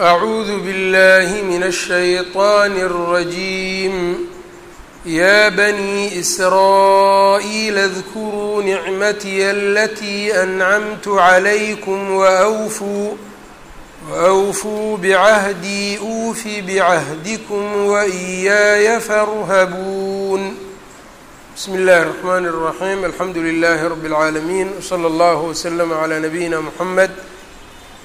أعوذ بالله من الشيطان الرجيم يا بني إسرائيل اذكروا نعمتي التي أنعمت عليكم وأوفوا وأوفوا بعهدي أوف بعهدكم وإياي فارهبون بسم الله الرحمن الرحيم الحمد لله رب العالمين وصلى الله وسلم على نبينا محمد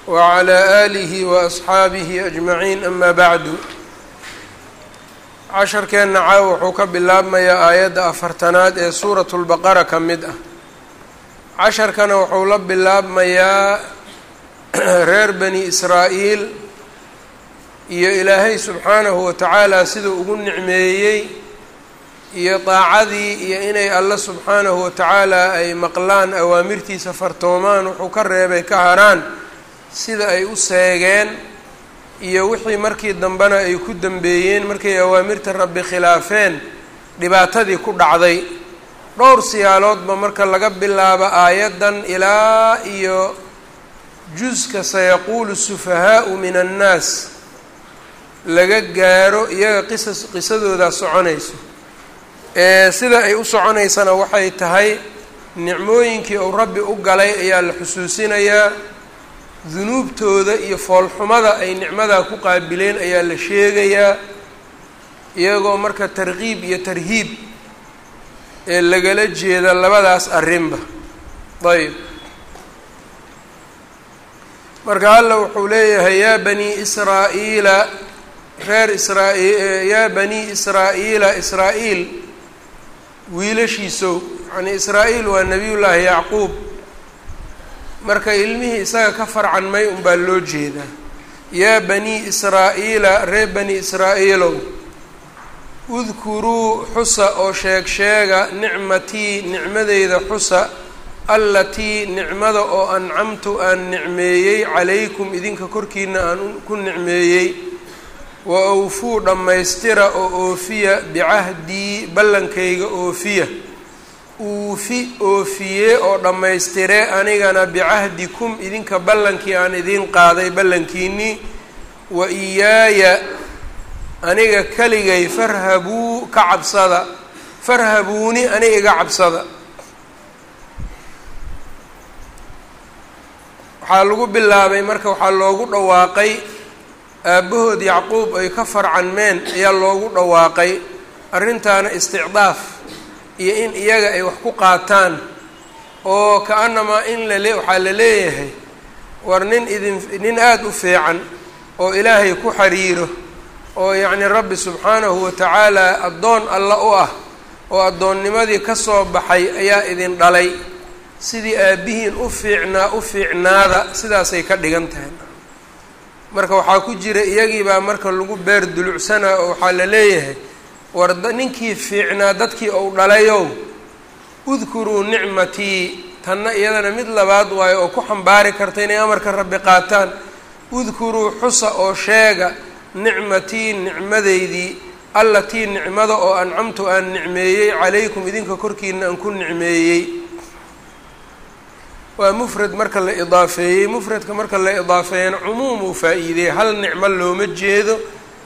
wacalaa aalihi wa asxaabihi ajmaciin amaa bacdu casharkeenna caawa wuxuu ka bilaabmayaa aayadda afartanaad ee suuratu lbaqara ka mid ah casharkana wuxuu la bilaabmayaa reer bani israa'iil iyo ilaahay subxaanahu wa tacaala siduu ugu nicmeeyey iyo daacadii iyo inay alle subxaanahu wa tacaala ay maqlaan awaamirtiisa fartoomaan wuxuu ka reebay ka haraan sida ay u seegeen iyo wixii markii dambena ay ku dambeeyeen markay awaamirta rabbi khilaafeen dhibaatadii ku dhacday. Dhowr siyaaloodba marka laga bilaabo aayaddan ilaa iyo juska sayaquulu sufahaau min annaas laga gaaro iyaga qisas qisadoodaa soconayso. Sida ay u soconaysana waxay tahay nicmooyinkii uu rabbi u galay ayaa la xusuusinayaa dunuubtooda iyo foolxumada ay nicmadaa ku qaabileen ayaa la sheegayaa iyagoo marka tarkiib iyo tarhiib ee lagala jeeda labadaas arrinba. Ayb marka alla wuxuu leeyahay yaa bani israa'iila reer israa- yaa bani israa'iila israa'iil wiilashiisow yacnii israa'iil waa nebiyullaahi yacquub marka ilmihii isaga ka farcanmay unbaa loo jeedaa. Yaa bani israa'iila reer bani israa'iilow udkuruu xusa oo sheeg sheega nicmatii nicmadeyda xusa allatii nicmada oo ancamtu aan nicmeeyey calaykum idinka korkiina aan ku nicmeeyey wa awfuu dhammaystira oo oofiya bicahdii ballankayga oofiya uufi oofiye oo dhammaystire anigana bicahdikum idinka ballankii aan idiin qaaday ballankiinnii wa iyaaya aniga keligay farhabuu ka cabsada farhabuuni aniga iga cabsada. Waxaa lagu bilaabay marka waxaa loogu dhawaaqay aabbahood yacquub ay ka farcanmeen ayaa loogu dhawaaqay arrintaana isticdaaf iyo in iyaga ay wax ku qaataan oo ka-anamaa in lale waxaa la leeyahay war nin idin nin aada u fiican oo ilaahay ku xiriiro oo yacni rabbi subxaanahu watacaala addoon alla u ah oo addoonnimadii ka soo baxay ayaa idin dhalay. Sidii aabbihiin u fiicnaa u fiicnaada sidaasay ka dhigan tahay. Marka waxaa ku jira iyagiibaa marka lagu beer dulucsanaa oo waxaa la leeyahay war ninkii fiicnaa dadkii ou dhalayow udkuruu nicmatii tanna iyadana mid labaad waayo oo ku xambaari karta inay amarka rabbi qaataan. Udkuruu xusa oo sheega nicmatii nicmadeydii allatii nicmada oo ancamtu aan nicmeeyey calaykum idinka korkiina aan ku nicmeeyey. Waa mufrad marka la idaafeeyey. Mufradka marka la idaafeeyana cumuum uu faa-iideey hal nicmo looma jeedo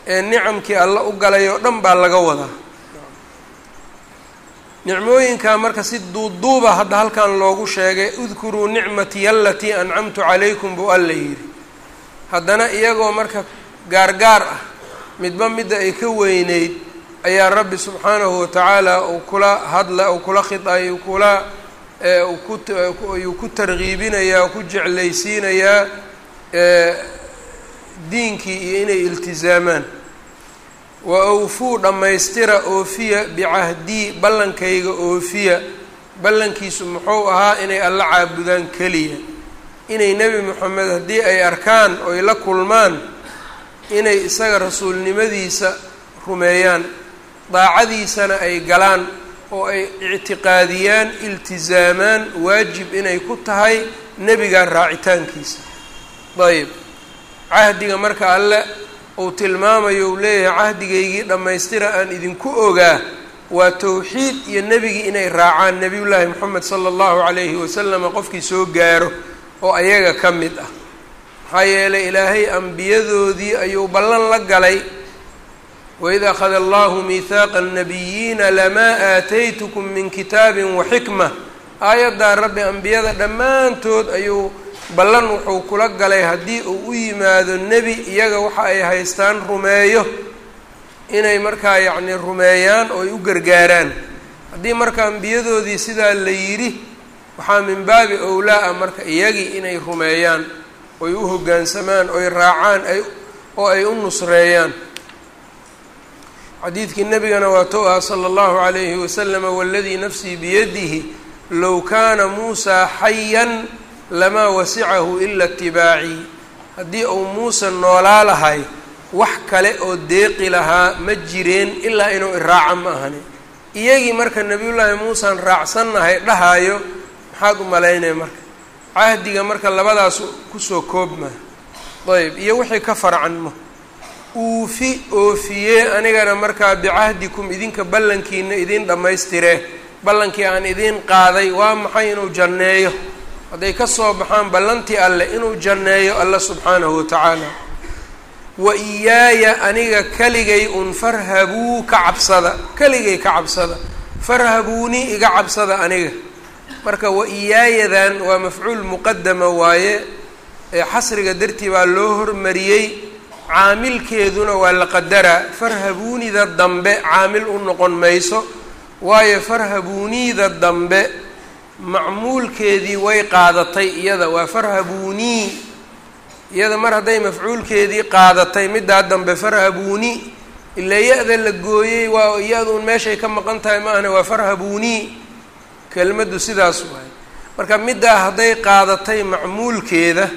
ee nicamkii alla u galay oo dhan baa laga wadaa nicmooyinkaa marka si duuduuba hadda halkan loogu sheegay udkuruu nicmatii alatii ancamtu calaykum buu alla yidhi. Haddana iyagoo marka gaargaar ah midba midda ay ka weyneyd ayaa rabbi subxaanahu watacaala uu kula hadla uu kula khiay kula ayuu ku tarkiibinayaa o ku jeclaysiinayaa diinkii iyo inay iltizaamaan wa awfuu dhammaystira oofiya bicahdii ballankayga oofiya. Ballankiisu muxuu ahaa inay alla caabudaan keliya. Inay nebi moxamed haddii ay arkaan oy la kulmaan inay isaga rasuulnimadiisa rumeeyaan daacadiisana ay galaan oo ay ictiqaadiyaan iltizaamaan waajib inay ku tahay nebigaa raacitaankiisa. Dayib. Cahdiga marka alle uu tilmaamayo uu leeyahay cahdigaygii dhammaystira aan idinku ogaa waa towxiid iyo nebigii inay raacaan. Nebiyullaahi moxamed sala allahu calayhi wasalama qofkii soo gaaro oo ayaga ka mid ah. Maxaa yeelay ilaahay ambiyadoodii ayuu ballan la galay. Waid akhada allahu miihaaqa annabiyiina lamaa aataytukum min kitaabin wa xikma. Aayaddaa rabbi ambiyada dhammaantood ayuu ballan wuxuu kula galay haddii uu u yimaado nebi iyaga waxa ay haystaan rumeeyo inay markaa yacni rumeeyaan oo ay u gargaaraan. Haddii marka ambiyadoodii sidaa la yidhi waxaa min baabi owlaa ah marka iyagii inay rumeeyaan oy u hoggaansamaan oy raacaan ay oo ay u nusreeyaan. Xadiidkii nebigana waa to ah sala allahu calayhi wasalama waladii nafsii biyadihi low kaana muusaa xayan lamaa wasicahu ila itibaacii haddii uu muuse noolaa lahay wax kale oo deeqi lahaa ma jireen ilaa inuu iraaca ma ahani. Iyagii marka nebiyullaahi muusaan raacsannahay dhahaayo maxaad u malaynaya marka? Cahdiga marka labadaas ku soo koobma ayb iyo wixii ka farcanmo uufi oofiyee anigana markaa bicahdikum idinka ballankiina idiin dhammaystiree ballankii aan idiin qaaday waa maxay inuu janneeyo hadday ka soo baxaan ballantii alleh inuu janneeyo alla subxaanahu watacaala wa iyaaya aniga keligay un farhabuu ka cabsada. Keligay ka cabsada. Farhabuunii iga cabsada aniga. Marka wa iyaayadan waa mafcuul muqadama waaye ee xasriga dartii baa loo hormariyey. Caamilkeeduna waa la qadaraa farhabuunida dambe caamil u noqon mayso waayo farhabuuniida dambe macmuulkeedii way qaadatay iyada waa farhabuunii iyada mar hadday mafcuulkeedii qaadatay middaa dambe farhabuuni ilaa ya-da la gooyey waa iyada-un meeshay ka maqan tahay ma ahne waa farhabuunii kelmaddu sidaas waaye marka middaa hadday qaadatay macmuulkeeda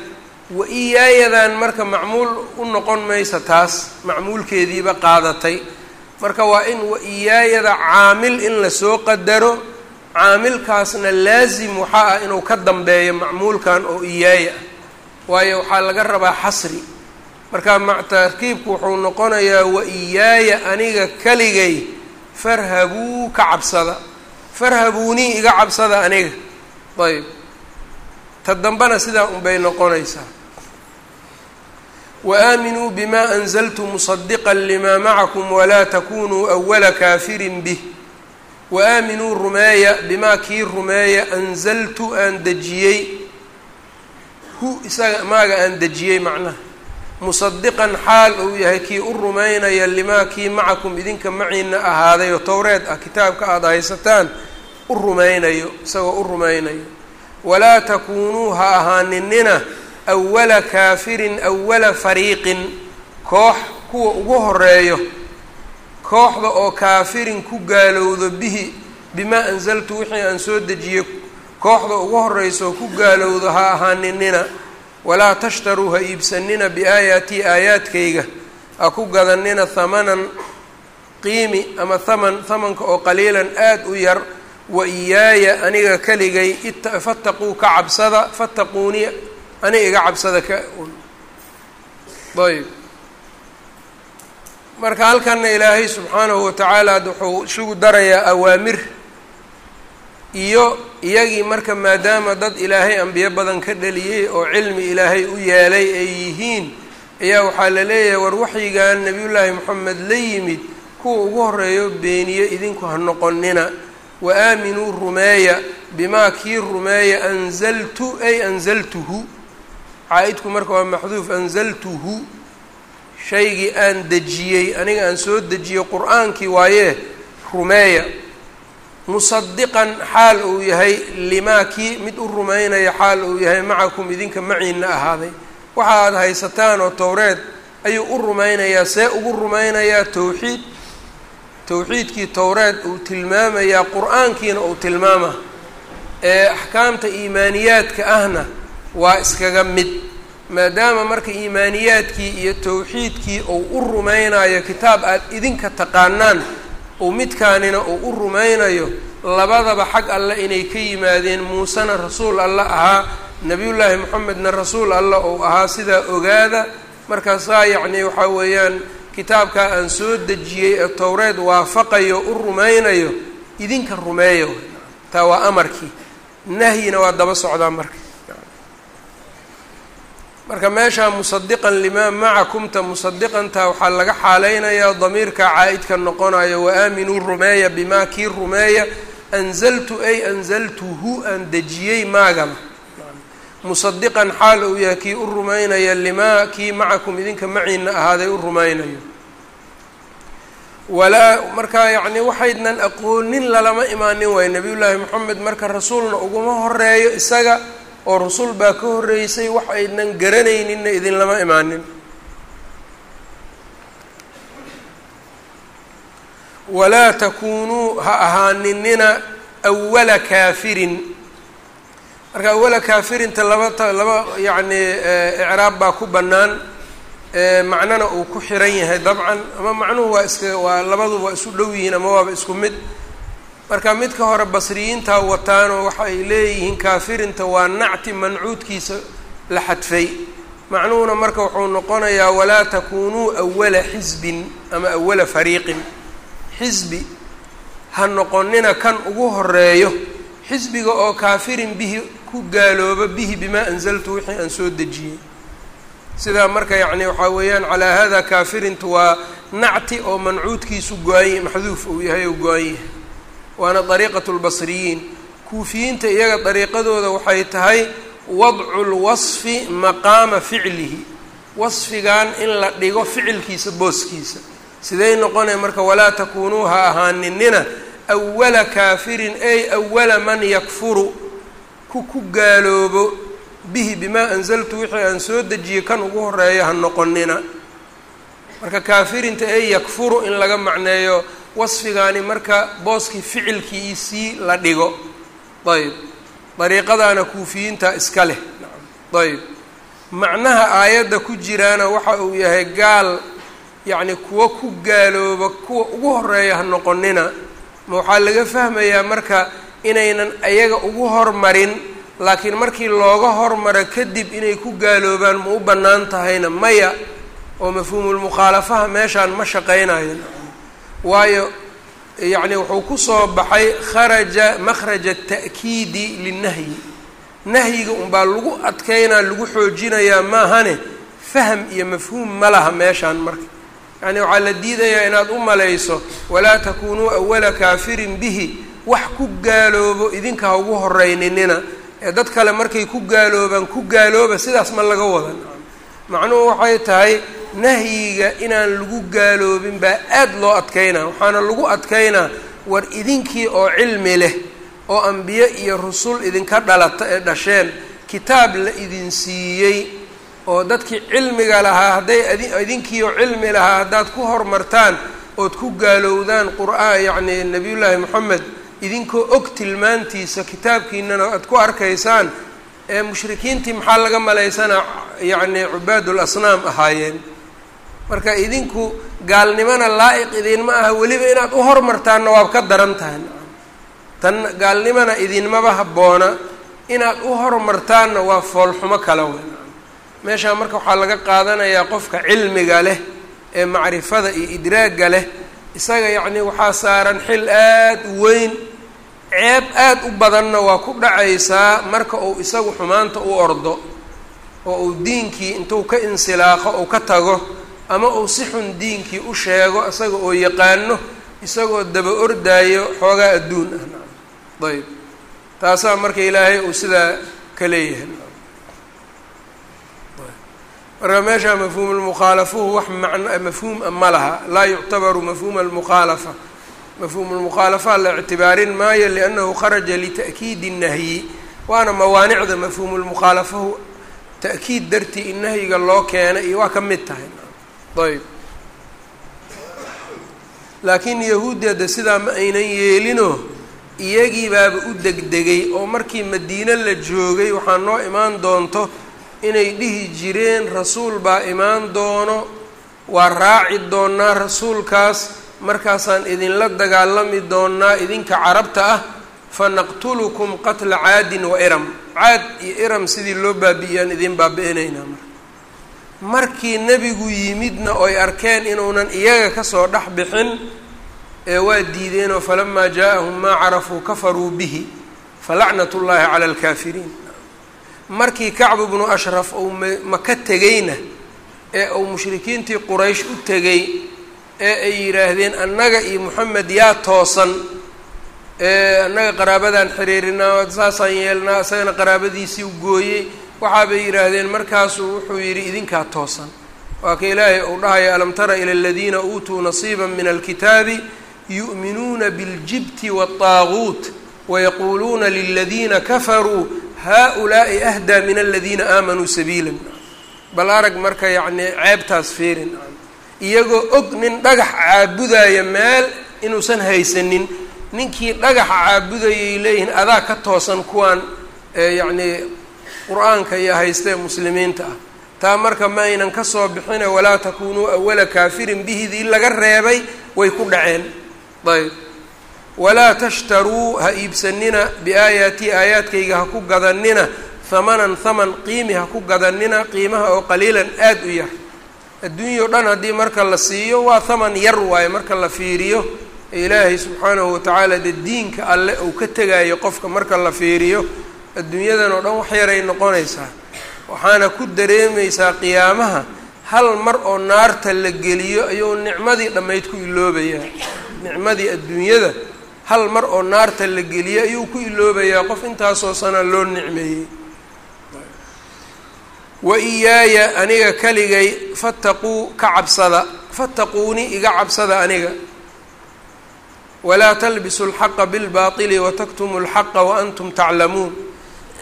wa iyaayadan marka macmuul u noqon maysa taas macmuulkeediiba qaadatay. Marka waa in wa iyaayada caamil in la soo qadaro caamilkaasna laasim waxaa ah inuu ka dambeeyo macmuulkan oo iyaaya. Ah waayo waxaa laga rabaa xasri. Marka tarkiibku wuxuu noqonayaa wa iyaaya aniga keligay farhabuu ka cabsada. Farhabuunii iga cabsada aniga. Ayb ta dambena sidaa unbay noqonaysaa. Waaaminuu bima anzaltu musadiqa lima macakum walaa takunuu awala kaafirin bih waaaminuu rumeeya bimaa kii rumeeya anzaltu aan dejiyey hu isaga maaga aan dejiyey macnaha musadiqan xaal uu yahay kii u rumaynaya limaa kii macakum idinka maciina ahaaday oo towreed ah kitaabka aada haysataan u rumaynayo isagoo u rumaynayo walaa takuunuu ha ahaaninina awala kaafirin awala fariiqin koox kuwa ugu horeeyo kooxda oo kaafirin ku gaalowdo bihi bimaa anzaltu wixii aan soo dejiyey kooxda ugu horeyso oo ku gaalowdo ha ahaaninina walaa tashtaruu ha iibsanina biaayaatii aayaadkayga ha ku gadanina hamanan qiimi ama haman hamanka oo qaliilan aada u yar wa iyaaya aniga keligay fataquu ka cabsada fattaquunii aniga iga cabsada ka ayb marka halkanna ilaahay subxaanahu watacaala wuxuu isugu darayaa awaamir iyo iyagii marka maadaama dad ilaahay ambiyo badan ka dhaliyey oo cilmi ilaahay u yeelay ay yihiin ayaa waxaa la leeyahay war waxyigan nebiyullaahi moxamed la yimid kuwa ugu horeeyo beeniye idinku ha noqonina wa aaminuu rumeeya bimaa kii rumeeya anzaltu ay anzaltuhu. Caa-idku marka waa maxduuf anzaltuhu shaygii aan dejiyey aniga aan soo dejiyey qur'aankii waayee rumeeya. Musadiqan xaal uu yahay limaa kii mid u rumaynaya xaal uu yahay macakum idinka maciina ahaaday. Waxa aada haysataan oo towreed ayuu u rumaynayaa see ugu rumaynayaa towxiid towxiidkii towreed uu tilmaamayaa qur'aankiina uu tilmaama. Ee axkaamta iimaaniyaadka ahna waa iskaga mid maadaama marka iimaaniyaadkii iyo towxiidkii uu u rumaynayo kitaab aada idinka taqaanaan uu midkaanina uu u rumaynayo labadaba xag alle inay ka yimaadeen muusena rasuul alle ahaa nebiyullaahi moxamedna rasuul alle uu ahaa sidaa ogaada markaasaa yacni waxaa weeyaan kitaabkaa aan soo dejiyey ee towreed waafaqayo u rumaynayo idinka rumeeyo. Taa waa amarkii. Nahyina waa daba socdaa marka marka meeshaa musadiqan limaa macakumta musadiqanta waxaa laga xaaleynayaa damiirka caa-idka noqonayo wa aaminuu rumeeya bimaa kii rumeeya anzaltu ay anzaltuhu aan dejiyey maagaba musadiqan xaal uu yahay kii u rumaynaya limaa kii macakum idinka maciina ahaaday u rumaynayo walaa markaa yacni waxaydnan aqoonin lalama imaanin waay. Nabiyullaahi moxamed marka rasuulna uguma horeeyo isaga oo rasul baa ka horreysay wax aydnan garanayninna idinlama imaanin. Walaa takuunuu ha ahaaninina awala kaafirin. Marka awala kaafirinta laba laba yacni icraab baa ku bannaan. Macnana uu ku xiran yahay dabcan ama macnuhu waa iska waa labaduba isu dhow yihiin ama waaba isku mid marka midka hore basriyiintaa wataanoo waxa ay leeyihiin kaafirinta waa nacti mancuudkiisa la xadfay. Macnuhuna marka wuxuu noqonayaa walaa takunuu awala xisbin ama awala fariiqin. Xisbi ha noqonina kan ugu horeeyo xisbiga oo kaafirin bihi ku gaalooba bihi bimaa anzaltu wixii aan soo dejiyey. Sidaa marka yacni waxaa weeyaan calaa hada kaafirintu waa nacti oo mancuudkiisu go-an maxduuf uu yahay oo go-an yahay waana dariiqatu lbasriyiin kuufiyiinta iyaga dariiqadooda waxay tahay wadcu lwasfi maqaama ficlihi. Wasfigan in la dhigo ficilkiisa booskiisa. Siday noqonaya marka walaa takuunuu ha ahaaninina awala kaafirin ay awala man yakfuru. Ku ku gaaloobo bihi bimaa anzaltu wixii aan soo dejiyey kan ugu horeeyo ha noqonina marka kaafirinta ay yakfuru in laga macneeyo wasfigaani marka booskii ficilkiisii la dhigo. Ayb. Dariiqadaana kuufiyiinta iska leh. Ayb. Macnaha aayadda ku jiraana waxa uu yahay gaal yacni kuwa ku gaalooba kuwa ugu horreeya ha noqonina ma waxaa laga fahmayaa marka inaynan ayaga ugu hormarin laakiin markii looga hormaro kadib inay ku gaaloobaan ma u bannaan tahayna maya oo mafhuumulmukhaalafaha meeshaan ma shaqaynayo waayo yacni wuxuu ku soo baxay kharaja makhraja ta'kiidi linnahyi. Nahyiga unbaa lagu adkeynaa lagu xoojinayaa maahane faham iyo mafhuum ma laha meeshaan marka. Yacni waxaa la diidayaa inaad u malayso walaa takunuu awala kaafirin bihi wax ku gaaloobo idinka ha ugu horeyninina ee dad kale markay ku gaaloobaan ku gaalooba sidaas ma laga wadan. Macnuhu waxay tahay nahyiga inaan lagu gaaloobin baa aada loo adkeynaa waxaana lagu adkeynaa war idinkii oo cilmi leh oo ambiye iyo rusul idinka dhalata ee dhasheen kitaab la idin siiyey oo dadkii cilmiga lahaa hadday idinkii oo cilmi lahaa haddaad ku hormartaan ood ku gaalowdaan qur'aan yacni nebiyullaahi moxamed idinkoo og tilmaantiisa kitaabkiinana aad ku arkaysaan ee mushrikiintii maxaa laga malaysanaa yacni cubaadul asnaam ahaayeen marka idinku gaalnimona laa-iq idinma aha weliba inaad u hormartaanna waab ka daran tahay. Tan gaalnimona idinmaba habboona inaad u hormartaanna waa foolxumo kale wey meeshaa marka waxaa laga qaadanayaa qofka cilmiga leh ee macrifada iyo idraagga leh isaga yacni waxaa saaran xil aada u weyn ceeb aada u badanna waa ku dhacaysaa marka uu isagu xumaanta u ordo oo uu diinkii intuu ka insilaaqo uu ka tago ama uu si xun diinkii u sheego isaga oo yaqaano isagoo daba ordaayo xoogaa adduun ah. Ayb taasaa marka ilaahay uu sidaa ka leeyahay. Marka meeshaa mafhuum lmukhaalafuhu wax man mafhuum ma laha. Laa yuctabaru mafhuuma almukhaalafa mafhuum lmukhaalafa la ictibaarin maayo liannahu kharaja lita'kiidi الnahyi waana mawaanicda mafhuum lmukhaalafahu ta'kiid dartii in nahyiga loo keenay iyo waa ka mid tahay ayb. Laakiin yahuudi hadde sidaa ma aynan yeelino iyagii baaba u degdegay oo markii madiine la joogay waxaa noo imaan doonto inay dhihi jireen rasuul baa imaan doono waa raaci doonaa rasuulkaas markaasaan idinla dagaalami doonaa idinka carabta ah fa naqtulukum qatla caadin wa iram. Caad iyo iram sidii loo baabi'iyaan idin baabi'inaynaa marka markii nebigu yimidna oy arkeen inuunan iyaga ka soo dhex bixin ee waa diideenoo falamaa jaa-ahum maa carafuu kafaruu bihi falacnat ullaahi cala alkaafiriin. Markii kacbu bnu ashraf uu maka tegeyna ee uu mushrikiintii quraysh u tegey ee ay yidhaahdeen annaga iyo moxamed yaa toosan ee annaga qaraabadaan xiriirinaa saasaan yeelnaa isagana qaraabadiisii gooyey waxaabay yidhaahdeen markaasuu wuxuu yidhi idinkaa toosan waa ka ilaahay uu dhahaya alam tara ila aladiina uutuu nasiiba min alkitaabi yu'minuuna biاljibti waالطaaguut wayaquuluuna liladiina kafaruu haؤulaaءi ahdaa min aladiina aamanuu sabiila bal arag marka yacni ceebtaas fiirin iyagoo og nin dhagax caabudaya meel inuusan haysanin ninkii dhagaxa caabudayay leeyihiin adaa ka toosan kuwaan yacnii qur'aanka iyo haystee muslimiinta ah. Taa marka ma aynan ka soo bixine walaa takunuu awala kaafirin bihidii laga reebay way ku dhaceen. Ayb walaa tashtaruu ha iibsanina biaayaatii aayaadkayga ha ku gadanina hamanan haman qiimi ha ku gadanina qiimaha oo qaliilan aada u yar. Adduunya o dhan haddii marka la siiyo waa haman yar waaye marka la fiiriyo. Ilaahay subxaanahu watacaala dee diinka alle uu ka tegaayo qofka marka la fiiriyo adduunyadan oo dhan wax yaray noqonaysaa. Waxaana ku dareemaysaa qiyaamaha hal mar oo naarta la geliyo ayuu nicmadii dhammayd ku iloobayaa. Nicmadii adduunyada hal mar oo naarta la geliyo ayuu ku iloobayaa qof intaasoo sana loo nicmeeyey. Wa iyaaya aniga kaligay fataquu ka cabsada. Fattaquuni iga cabsada aniga. Walaa talbisu alxaqa bilbaatili wataktumu alxaqa waantum taclamuun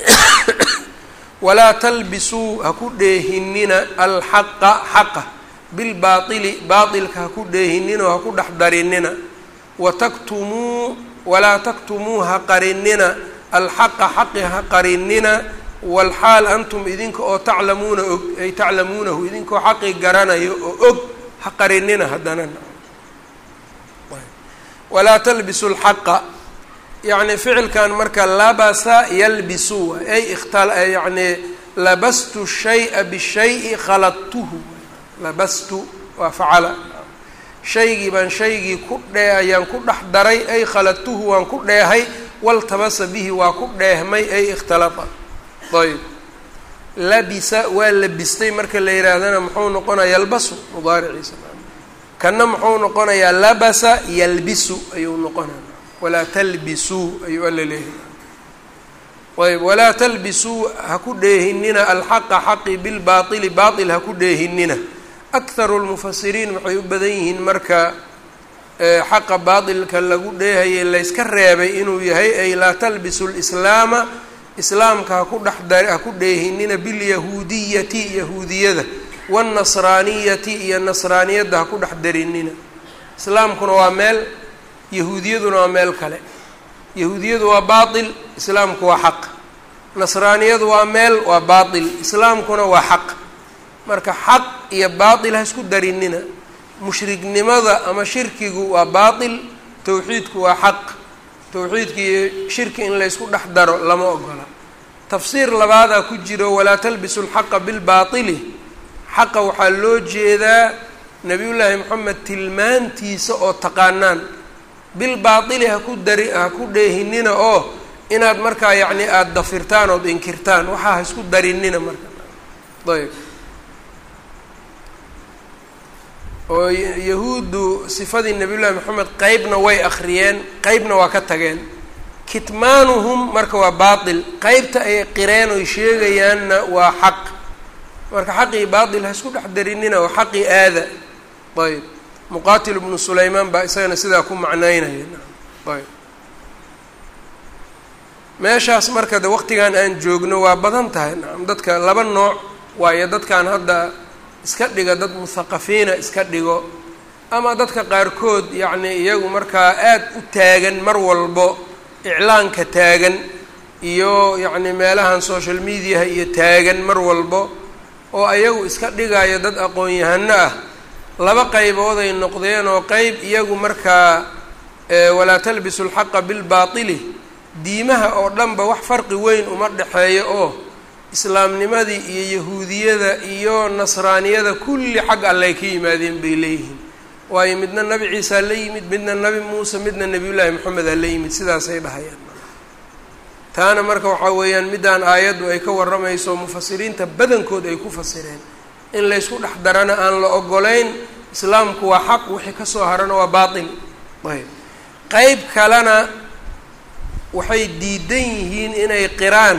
walaa talbisuu ha ku dheehinina alxaqa xaqa bilbaaili baailka ha ku dheehininoo ha ku dhex darinina wataktumuu walaa taktumuu ha qarinina alxaqa xaqi ha qarinina walxaal antum idinka oo taclamuuna og ay taclamuunahu idinkoo xaqi garanayo oo og ha qarinina haddana. Walaa talbisu lxaqa yacni ficilkan marka labasa yalbisu ay ikhtal yacni labastu shaya bishayi khaladtuhu labastu waa facala shaygii baan shaygii ku dhee ayaan ku dhex daray ay khaladtuhu waan ku dheehay waltabasa bihi waa ku dheehmay ay ikhtalata. Ayb labisa waa labistay marka la yihaahdana muxuu noqonayaa yalbasu mudaariciisa kana muxuu noqonayaa labasa yalbisu ayuu noqonaya walaa talbisuu ayuu alla leeyahay. Ayb walaa talbisuu ha ku dheehinina alxaqa xaqi bilbaaili baail ha ku dheehinina akharu lmufasiriin waxay u badan yihiin marka xaqa baailka lagu dheehayay layska reebay inuu yahay ay laa talbisu lislaama islaamka ha ku dhex dheehinina bilyahuudiyati yahuudiyada. Waannasraaniyati iyo nasraaniyadda ha ku dhex darinina islaamkuna waa meel yahuudiyaduna waa meel kale. Yahuudiyadu waa baatil islaamku waa xaq. Nasraaniyadu waa meel waa baatil. Islaamkuna waa xaq. Marka xaq iyo baatil ha isku darinina. Mushriknimada ama shirkigu waa baatil towxiidku waa xaq. Towxiidka iyo shirki in laysku dhex daro lama ogola. Tafsiir labaadaa ku jiro walaa talbisu lxaqa bilbaatili. Xaqa waxaa loo jeedaa nabiyullaahi moxamed tilmaantiisa oo taqaanaan bilbaatili ha ku dari ha ku dheehinina oo inaad markaa yacni aada dafirtaan ood inkirtaan. Waxaa ha isku darinina marka. Ayb. Oo yahuuddu sifadii nabiyullaahi moxamed qeybna way akhriyeen qeybna waa ka tageen. Kitmaanuhum marka waa baatil. Qeybta ay qireen oy sheegayaanna waa xaq. Marka xaqii baatil ha isku dhex darinina oo xaqii aada. Ayb muqaatil bnu sulaymaan baa isagana sidaa ku macnaynaya ayb. Meeshaas marka de waqtigan aan joogno waa badan tahay. Nacam dadka laba nooc waayo dadkan hadda iska dhiga dad muthaqafiina iska dhigo ama dadka qaarkood yacni iyagu markaa aada u taagan mar walbo iclaanka taagan iyo yacni meelahan social mediaha iyo taagan mar walbo oo ayagu iska dhigayo dad aqoon-yahano ah laba qaybood ay noqdeen oo qeyb iyagu markaa walaa talbisu alxaqa bilbaatili diimaha oo dhanba wax farqi weyn uma dhexeeyo oo islaamnimadii iyo yahuudiyada iyo nasraaniyada kulli xag allay ka yimaadeen bay leeyihiin. Waayo midna nabi ciisa la yimid midna nabi muuse midna nebiyullaahi moxamed ha la yimid sidaasay dhahayaan. Taana marka waxaa weeyaan middaan aayaddu ay ka warramayso mufasiriinta badankood ay ku fasireen in laysku dhex darana aan la ogolayn islaamku waa xaq wixii ka soo harana waa baatil. Ayb. Qeyb kalena waxay diidan yihiin inay qiraan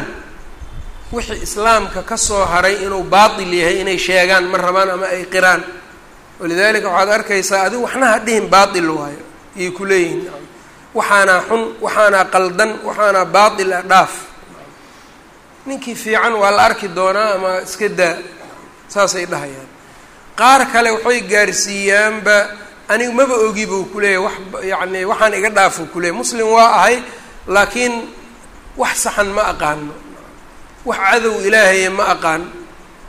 wixii islaamka ka soo haray inuu baatil yahay inay sheegaan ma rabaan ama ay qiraan. Walidaalika waxaad arkaysaa adigu waxna ha dhihin baatil waayo ayay ku leeyihiin. Waxaanaa xun waxaanaa qaldan waxaanaa baatil ah dhaaf. Ninkii fiican waa la arki doonaa ama iska daa saasay dhahayaan. Qaar kale waxay gaarsiiyaanba anigu maba ogi buu ku leeyahy wax yacni waxaan iga dhaafuu ku leeyahy muslim waa ahay laakiin wax saxan ma aqaano. Wax cadow ilaahaya ma aqaan.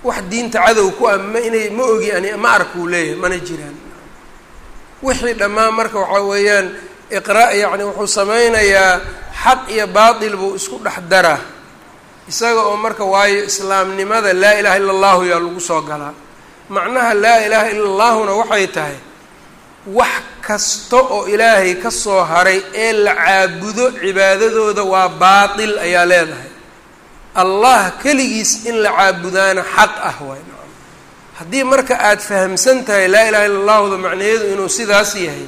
Wax diinta cadow ku ah ma inay ma ogi ani ma arkuu leeyahay mana jiraan. Wixii dhammaan marka waxaa weeyaan iqra' yacni wuxuu sameynayaa xaq iyo baatil buu isku dhex daraa isaga oo marka waayo islaamnimada laa ilaha illa allahu yaa lagu soo galaa macnaha laa ilaaha illa allahuna waxay tahay wax kasta oo ilaahay ka soo haray ee la caabudo cibaadadooda waa baatil ayaa leedahay. Allah keligiis in la caabudaana xaq ah waay. Haddii marka aada fahamsan tahay laa ilaha illa allahuda macnaheedu inuu sidaas yahay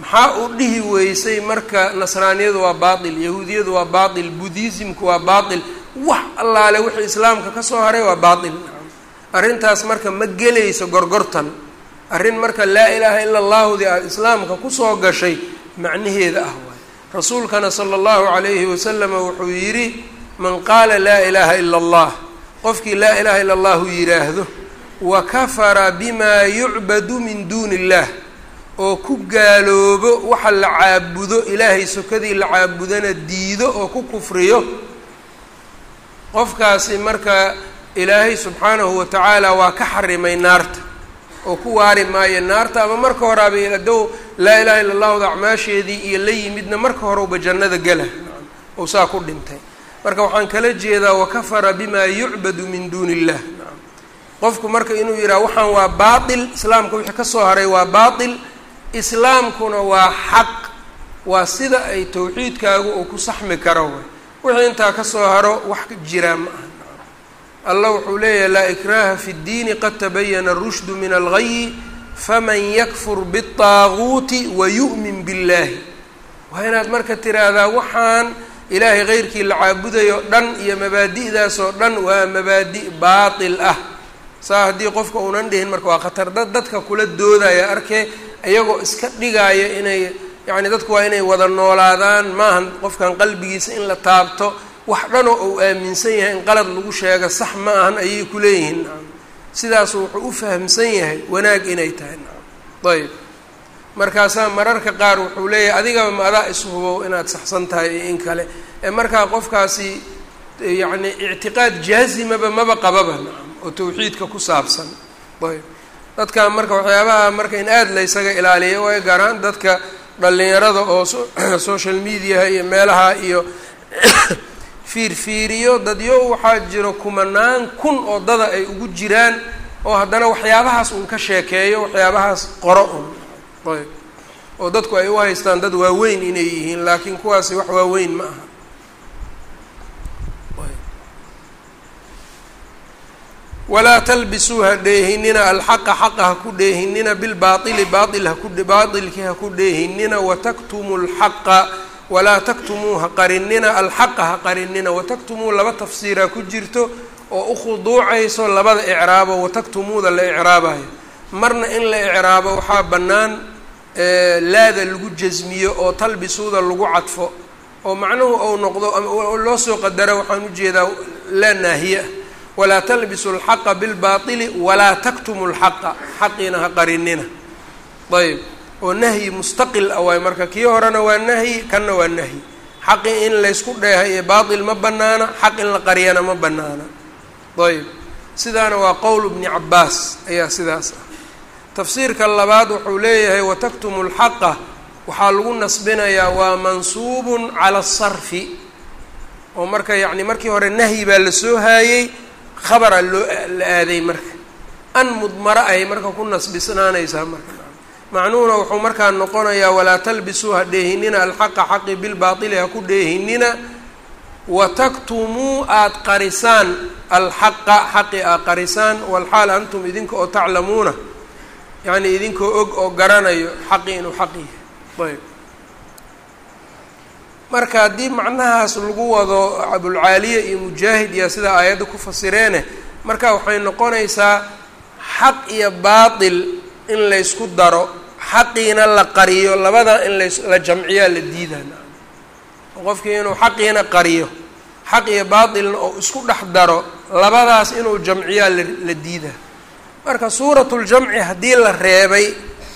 maxaa u dhihi weysay marka nasraaniyadu waa baatil yahuudiyadu waa baatil budhisimku waa baatil wax allaale wixii islaamka ka soo haray waa baatil. Arrintaas marka ma gelayso gorgortan. Arrin marka laa ilaaha ila allahudi aada islaamka ku soo gashay macnaheeda ah waay. Rasuulkana sala allahu calayhi wasalama wuxuu yidhi man qaala laa ilaaha ila allah qofkii laa ilaha ila allahu yidhaahdo wa kafara bimaa yucbadu min duuni illah oo ku gaaloobo waxa la caabudo ilaahay sokadii la caabudana diido oo ku kufriyo qofkaasi marka ilaahay subxaanahu wa tacaala waa ka xarimay naarta oo ku waari maayo naarta ama marka horaaba adow laa ilaha illa allahda acmaasheedii iyo la yimidna marka horeuba jannada gala ou saa ku dhintay. Marka waxaan kala jeedaa wakafara bima yucbadu min duuni illah qofku marka inuu yidhaha waxaan waa baatil islaamka wixii ka soo haray waa baatil islaamkuna waa xaq waa sida ay tawxiidkaagu uu ku saxmi karo wixii intaa ka soo haro wax jiraa ma aha allah wuxuu leeyahay laa ikraha fi اddiini qad tabayana rushdu min algayi faman yakfur biالطaaguuti wayu'min biاllahi waa inaad marka tiraahdaa waxaan ilaahay keyrkii la caabudayo dhan iyo mabaadi'daas oo dhan waa mabaadi' baatil ah saa haddii qofka uunan dhihin marka waa khatar dad dadka kula doodaya arkee iyagoo iska dhigaya inay yacni dadku waa inay wada noolaadaan. Maahan qofkan qalbigiisa in la taabto. Wax dhanoo uu aaminsan yahay in qalad lagu sheego sax ma ahan ayay ku leeyihiin. Sidaasu wuxuu u fahamsan yahay wanaag inay tahay. Ayb markaasaa mararka qaar wuxuu leeyahay adigaba ma adaa ishubow inaad saxsan tahay iyo in kale. Ee markaa qofkaasi yacni ictiqaad jaazimaba maba qababa. Oo tawxiidka ku saabsan. Ayb dadkan marka waxyaabaha marka in aada la ysaga ilaaliya way garaan. Dadka dhalinyarada oo social mediaha iyo meelaha iyo fiirfiiriyo dadyo waxaa jiro kumanaan kun oo dada ay ugu jiraan oo haddana waxyaabahaas un ka sheekeeyo waxyaabahaas qoro un oo dadku ay u haystaan dad waaweyn inay yihiin laakiin kuwaasi wax waaweyn ma aha walaa talbisuu ha dheehinina alxaqa xaqa ha ku dheehinina bilbaaili baail haku baailkii ha ku dheehinina wataktumuu lxaqa walaa taktumuu ha qarinina alxaqa ha qarinina wataktumuu laba tafsiiraa ku jirto oo u khuduucayso labada icraabo wataktumuuda la icraabayo. Marna in la icraabo waxaa bannaan laada lagu jasmiyo oo talbisuuda lagu cadfo. Oo macnuhu ou noqdo loo soo qadaro waxaan u jeedaa laa naahiye ah walaa talbisu alxaqa bilbaaili walaa taktumu lxaqa xaqiina ha qarinina. Ayb oo nahyi mustaqil ah waay marka kii horena waa nahyi kanna waa nahyi. Xaqi in laysku dheeha iyo baatil ma banaana xaq in la qariyana ma banaana ayb sidaana waa qowl bni cabaas ayaa sidaas ah. Tafsiirka labaad wuxuu leeyahay wataktumu lxaqa waxaa lagu nasbinayaa waa mansuubun cala asarfi oo marka yacni markii hore nahyi baa la soo haayey khabara loo la aaday marka. An mudmara ahay marka ku nasbisnaanaysaa marka. Macnuhuna wuxuu markaa noqonayaa walaa talbisuu ha dheehinina alxaqa xaqi bilbaaili ha ku dheehinina wa taktumuu aada qarisaan alxaqa xaqi aad qarisaan walxaal antum idinka oo taclamuuna yacnii idinkoo og oo garanayo xaqi inuu xaq yahay. Ayb marka haddii macnahaas lagu wado abulcaaliya iyo mujaahid iyo sida aayadda ku fasireene marka waxay noqonaysaa xaq iyo baatil in laysku daro xaqiina la qariyo labada in la jamciyaa la diidana qofkii inuu xaqiina qariyo xaq iyo baatilna oo isku dhex daro labadaas inuu jamciyaa la diidaa. Marka suuratuljamci haddii la reebay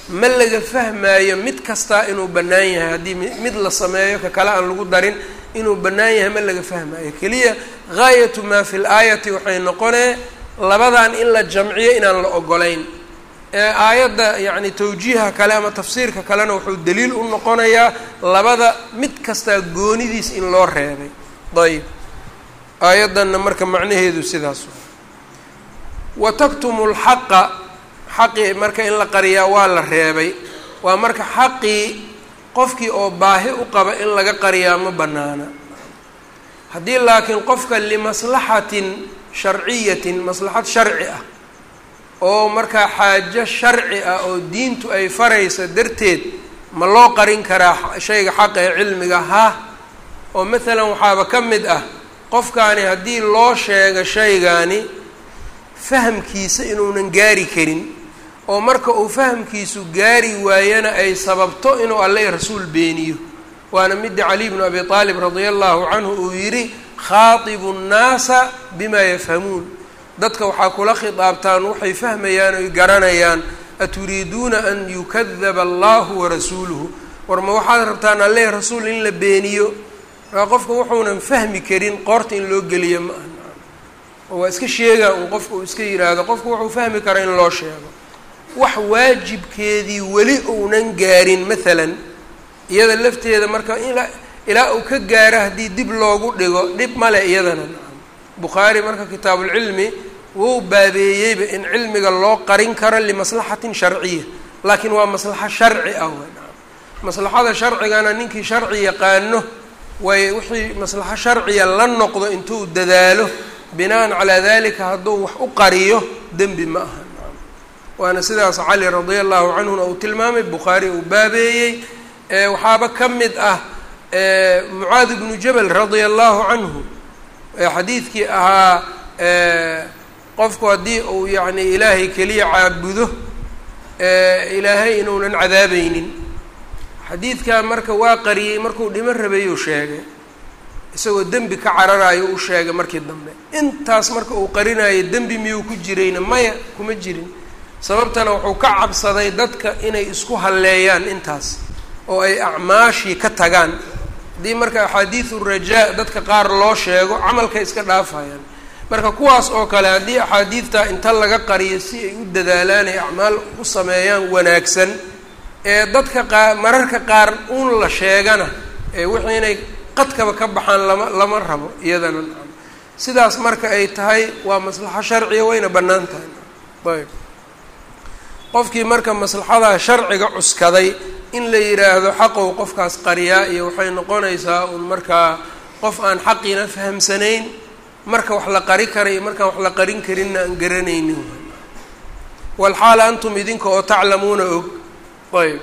ma laga fahmaayo mid kastaa inuu bannaan yahay? Haddii mid la sameeyo ka kale aan lagu darin inuu bannaan yahay ma laga fahmaayo. Keliya gaayatu maa fi l aayati waxay noqonee labadan in la jamciyo inaan la ogolayn ee aayadda yacni tawjiiha kale ama tafsiirka kalena wuxuu daliil u noqonayaa labada mid kastaa goonidiis in loo reebay. Ayb aayaddanna marka macnaheedu sidaas wa taktumu lxaqa xaqii marka in la qariyaa waa la reebay. Waa marka xaqii qofkii oo baahi u qaba in laga qariyaa ma bannaana. Haddii laakiin qofka limaslaxatin sharciyatin maslaxad sharci ah oo markaa xaajo sharci ah oo diintu ay faraysa darteed ma loo qarin karaa shayga xaqa ee cilmiga ha! Oo maalan waxaaba ka mid ah qofkaani haddii loo sheego shaygaani fahamkiisa inuunan gaari karin oo marka uu fahamkiisu gaari waayana ay sababto inuu alle rasuul beeniyo. Waana midda cali bnu abi aalib radia allahu canhu uu yidhi khaatibu nnaasa bima yafhamuun. Dadka waxaa kula khitaabtaan waxay fahmayaan oy garanayaan aturiiduuna an yukadaba allahu warasuuluhu war ma waxaad rabtaan alle rasuul in la beeniyo? Markaa qofka wuxuunan fahmi karin qoorta in loo geliyo ma aha. Waa iska sheegaa un qofka uu iska yidhaahdo qofku wuxuu fahmi karaa in loo sheego wax waajibkeedii weli uunan gaarin maalan iyada lafteeda marka ilaa ilaa uu ka gaaro haddii dib loogu dhigo dhib male iyadana. Bukhaari marka kitaabulcilmi wuu baabeeyeyba in cilmiga loo qarin karo limaslaxatin sharciya laakiin waa maslaxo sharci ah maslaxada sharcigana ninkii sharci yaqaano way wixii maslaxo sharciya la noqdo intuu dadaalo binaan calaa dalika hadduu wax u qariyo dembi ma aha waana sidaas cali radia allahu canhuna uu tilmaamay bukhaari uu baabeeyey. Waxaaba ka mid ah mucaad ibnu jabal radia allahu canhu xadiidkii ahaa qofku haddii uu yacni ilaahay keliya caabudo ilaahay inuunan cadaabaynin xadiidkaa marka waa qariyey markuu dhimo rabayuu sheegay. Isagoo dembi ka cararayo u sheegay markii dambe. Intaas marka uu qarinayo dembi miyuu ku jirayna? Maya kuma jirin sababtana wuxuu ka cabsaday dadka inay isku halleeyaan intaas oo ay acmaashii ka tagaan. Haddii marka axaadiidu rajaa dadka qaar loo sheego camalkay iska dhaafayaan. Marka kuwaas oo kale haddii axaadiidtaa inta laga qariyo si ay u dadaalaan ay acmaal u sameeyaan wanaagsan ee dadka qaa mararka qaar uun la sheegana ee wixii inay qadkaba ka baxaan lama lama rabo iyadana. Sidaas marka ay tahay waa maslaxo sharciga wayna bannaan tahay. Ayb qofkii marka maslaxadaa sharciga cuskaday in la yidhaahdo xaqow qofkaas qariyaa iyo waxay noqonaysaa un markaa qof aan xaqiina fahamsanayn marka wax la qari kara iyo markaan wax la qarin karinna aan garanaynin walxaal antum idinka oo taclamuuna og. Ayb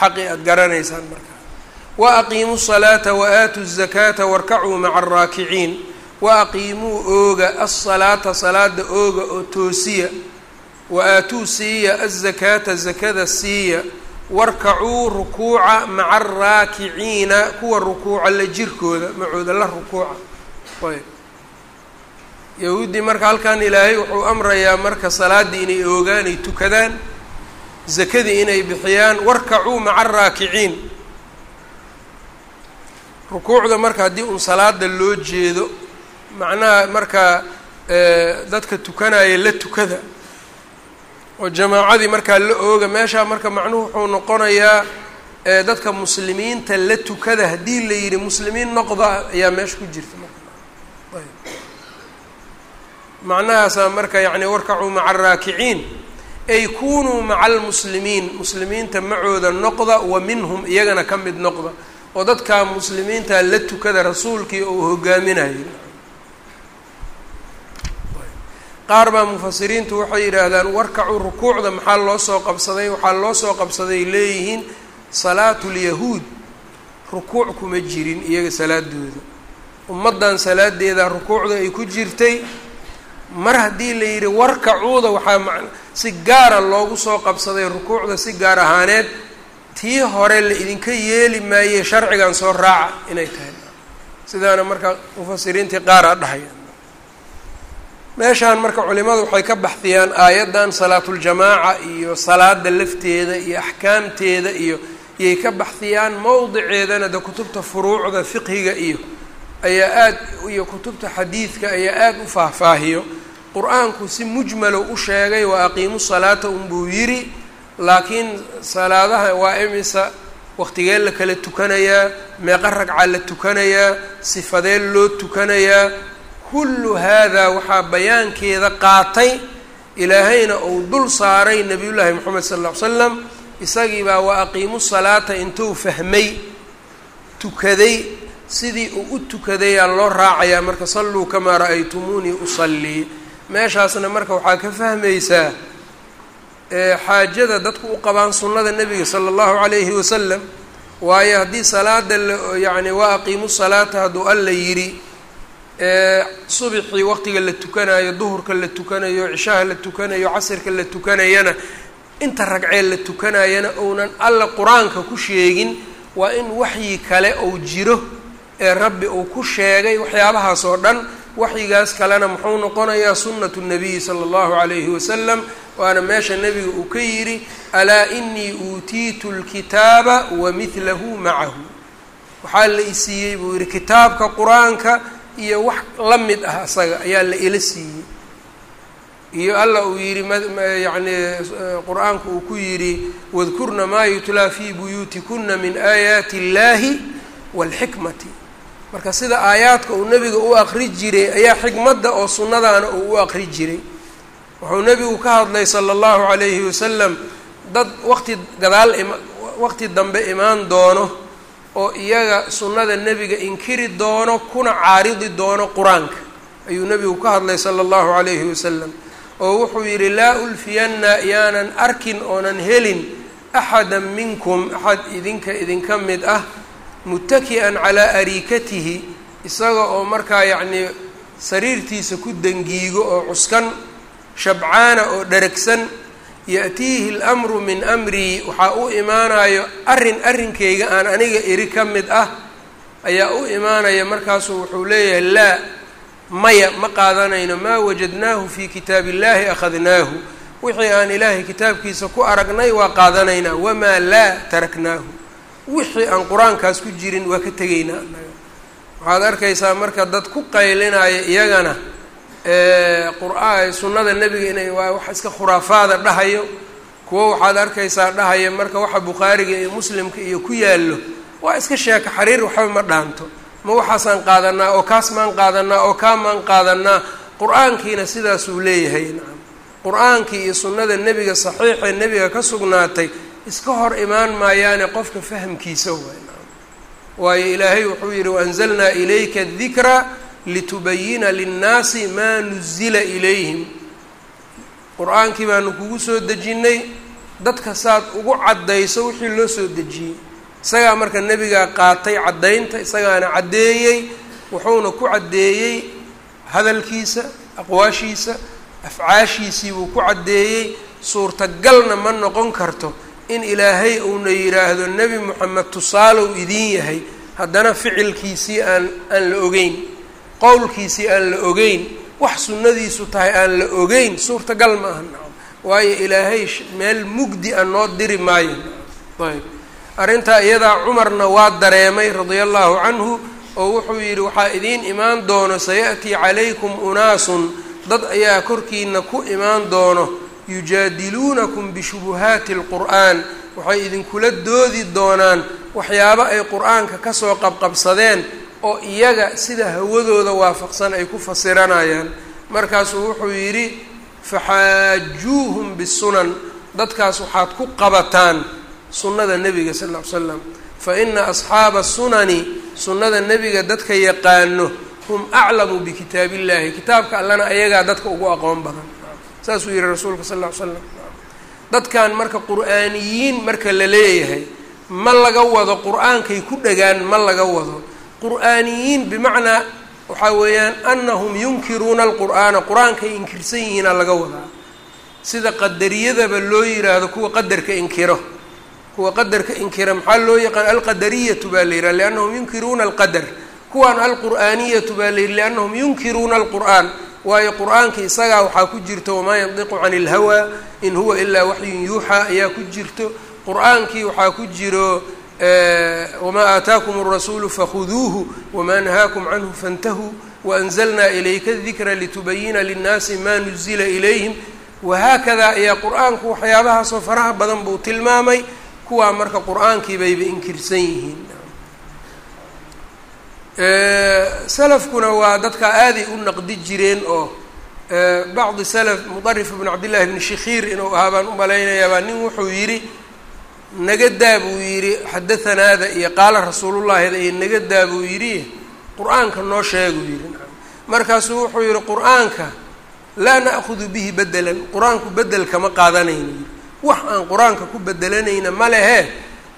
xaqii aada garanaysaan marka. Wa aqiimuu salaata wa aatuu zakaata warkacuu maca araakiciin wa aqiimuu ooga alsalaata salaada ooga oo toosiya wa aatuu siiya azakaata zakada siiya warkacuu rukuuca maca araakiciina kuwa rukuuca la jirkooda macooda la rukuuca ayb yahuuddii marka halkan ilaahay wuxuu amrayaa marka salaaddii inay oogaan ay tukadaan zakadii inay bixiyaan warkacuu maca araakiciin rukuucda marka haddii un salaada loo jeedo macnaha marka dadka tukanaya la tukada oo jamaacadii markaa la ooga meeshaa marka macnuhu wuxuu noqonayaa dadka muslimiinta la tukada. Haddii la yidhi muslimiin noqda ayaa meesha ku jirta marka. Macnahaasaa marka yacni warkacuu maca araakiciin ay kunuu maca almuslimiin. Muslimiinta macooda noqda wa minhum iyagana ka mid noqda. Oo dadka muslimiinta la tukada rasuulkii uu hogaaminayo qaar baa mufasiriintu waxay yidhaahdaan warkacu rukuucda maxaa loo soo qabsaday? Waxaa loo soo qabsaday leeyihiin salaatu lyahuud rukuuc kuma jirin iyaga salaadooda ummaddan salaadeeda rukuucda ay ku jirtay. Mar haddii la yidhi warkacuuda waxaa man si gaara loogu soo qabsaday rukuucda si gaar ahaaneed tii hore la idinka yeeli maayey sharcigan soo raaca. Inay tahay. Sidaana marka mufasiriintii qaaraa dhahaya meeshaan marka culimadu waxay ka baxdiyaan aayaddan salaatuljamaaca iyo salaada lafteeda iyo axkaamteeda iyo iyay ka baxdiyaan mowdiceedana de kutubta furuucda fiqhiga iyo ayaa aad iyo kutubta xadiidka ayaa aada u faahfaahiyo. Qur'aanku si mujmalow u sheegay wa aqiimu salaata unbuu yidhi laakiin salaadaha waa imisa waqtigee la kala tukanayaa meeqa ragca la tukanayaa sifadee loo tukanayaa kullu haadaa waxaa bayaankeeda qaatay ilaahayna uu dul saaray nabiyullaahi moxamed sal lla ly slam isagiibaa wa aqiimu salaata intuu fahmay tukaday. Sidii uu u tukadayaa loo raacayaa marka salluu kamaa ra'aytumuunii usallii meeshaasna marka waxaa ka fahmaysaa xaajada dadku u qabaan sunnada nebiga sala allahu calayhi wasalam waayo haddii salaada la yacni waa aqiimu salaata hadduu alla yidhi subixii waqtiga la tukanayo duhurka la tukanayo cishaha la tukanayo casirka la tukanayana inta ragcee la tukanayana ounan alla qur'aanka ku sheegin waa in waxyi kale ou jiro ee rabbi uu ku sheegay waxyaabahaas oo dhan. Waxyigaas kalena muxuu noqonayaa sunnatu nabiyi sala allahu calayhi wasalam waana meesha nebiga uu ka yidhi alaa inii uutiitu lkitaaba wa midlahu macahu. Waxaa la isiiyey buu yidhi kitaabka qur'aanka iyo wax la mid ah asaga ayaa la ila siiyey. Iyo alla uu yidhi myacni qur'aanku uu ku yidhi wadkurna maa yutlaa fii buyuutikuna min aayaati illaahi waalxikmati marka sida aayaadka uu nebiga u aqri jiray ayaa xikmadda oo sunnadaana uu u aqri jiray. Wuxuu nebigu ka hadlay sala allahu calayhi wasalam dad waqti gadaal waqti dambe imaan doono oo iyaga sunnada nebiga inkiri doono kuna caaridi doono qur'aanka. Ayuu nebigu ka hadlay sala allahu calayhi wasalam oo wuxuu yidhi laa ulfiyanna yaanan arkin oonan helin axada minkum axad idinka idinka mid ah muttaki'an calaa ariikatihi isaga oo markaa yacnii sariirtiisa ku dangiigo oo cuskan shabcaana oo dheragsan ya'tiihi alamru min amrii waxaa u imaanayo arrin arrinkayga aan aniga iri ka mid ah ayaa u imaanaya markaasuu wuxuu leeyahay laa maya ma qaadanayno maa wajadnaahu fii kitaabi illaahi akhadnaahu wixii aan ilaahay kitaabkiisa ku aragnay waa qaadanaynaa wamaa laa taraknaahu wixii aan qur'aankaas ku jirin waa ka tegaynaa waxaad arkaysaa marka dad ku qaylinaya iyagana qur'aan sunnada nebiga inay waa wax iska khuraafaada dhahayo. Kuwo waxaad arkaysaa dhahaya marka waxa bukhaariga iyo muslimka iyo ku yaallo waa iska sheeka xariir waxba ma dhaanto. Ma waxaasaan qaadanaa oo kaas maan qaadanaa oo kaa maan qaadanaa qur'aankiina sidaasuu leeyahay nacam qur'aankii iyo sunnada nebiga saxiixee nebiga ka sugnaatay iska hor imaan maayaane qofka fahamkiisa waay nacam waayo ilaahay wuxuu yidhi waanzalnaa ilayka dikra litubayina linnaasi maa nuzila ilayhim. Qur'aankii baanu kugu soo dejinnay dadka saad ugu caddayso wixii loo soo dejiyey. Isagaa marka nebigaa qaatay caddaynta isagaana caddeeyey wuxuuna ku caddeeyey hadalkiisa aqwaashiisa afcaashiisii buu ku caddeeyey. Suurtagalna ma noqon karto in ilaahay uuna yidhaahdo nebi moxamed tusaalow idiin yahay. Haddana ficilkiisii aan aan la ogeyn qowlkiisii aan la ogeyn wax sunnadiisu tahay aan la ogeyn suurtagal ma aha. Waayo ilaahay meel mugdi a noo diri maayo. Ayb. Arrintaa iyadaa cumarna waa dareemay radia allahu canhu oo wuxuu yidhi waxaa idiin imaan doono sayaأtii calaykum unaasun. Dad ayaa korkiina ku imaan doono yujaadiluunakum bishubuhaati اlqur'aan waxay idinkula doodi doonaan waxyaabo ay qur'aanka ka soo qabqabsadeen oo iyaga sida hawadooda waafaqsan ay ku fasiranayaan markaasuu wuxuu yidhi faxaajuuhum bisunan. Dadkaas waxaad ku qabataan sunnada nebiga sal ll ly slam fa ina asxaaba sunani sunnada nebiga dadka yaqaano hum aclamu bikitaabi illahi kitaabka allana ayagaa dadka ugu aqoon badan. Saasuu yihi rasuulka sal ll ly slam dadkan marka qur'aaniyiin marka la leeyahay ma laga wado qur'aankay ku dhagaan ma laga wado qur'aaniyiin bimacnaa waxaa weeyaan anahum yunkiruuna alqur'aana qur'aankay inkirsan yihiina laga wadaa. Sida qadariyadaba loo yiraahdo kuwa qadarka inkiro. Kuwa qadarka inkira maxaa loo yaqaan alqadariyatu baa la yidhaha liannahum yunkiruuna alqadar. Kuwan alqur'aaniyatu baa la yidhi liannahum yunkiruuna alqur'aan. Waayo qur'aanka isagaa waxaa ku jirto wamaa yandiqu cani ilhawaa in huwa ilaa waxyun yuuxaa ayaa ku jirto. Qur'aankii waxaa ku jiro wamaa aataakum alrasuulu fakhuduuhu wamaa nahaakum canhu fantahuu waanzalnaa ilayka dikra litubayina linnaasi maa nuzila ilayhim. Wahaakadaa ayaa qur'aanku waxyaabahaasoo faraha badan buu tilmaamay kuwaa marka qur'aankii bayba inkirsan yihiin. Salafkuna waa dadka aaday u naqdi jireen oo bacdi salaf mudarif bn cabdillahi bni shikhiir inuu ahaa baan u malaynayaabaa nin wuxuu yidhi naga daa buu yidhi xadathanaada iyo qaala rasuulullahida iyo naga daa buu yidhi qur'aanka noo sheeguu yidhi. Markaasuu wuxuu yidhi qur'aanka laa na'hudu bihi bedelan qur'aanku bedel kama qaadanayno wax aan qur'aanka ku bedelanayna ma lehe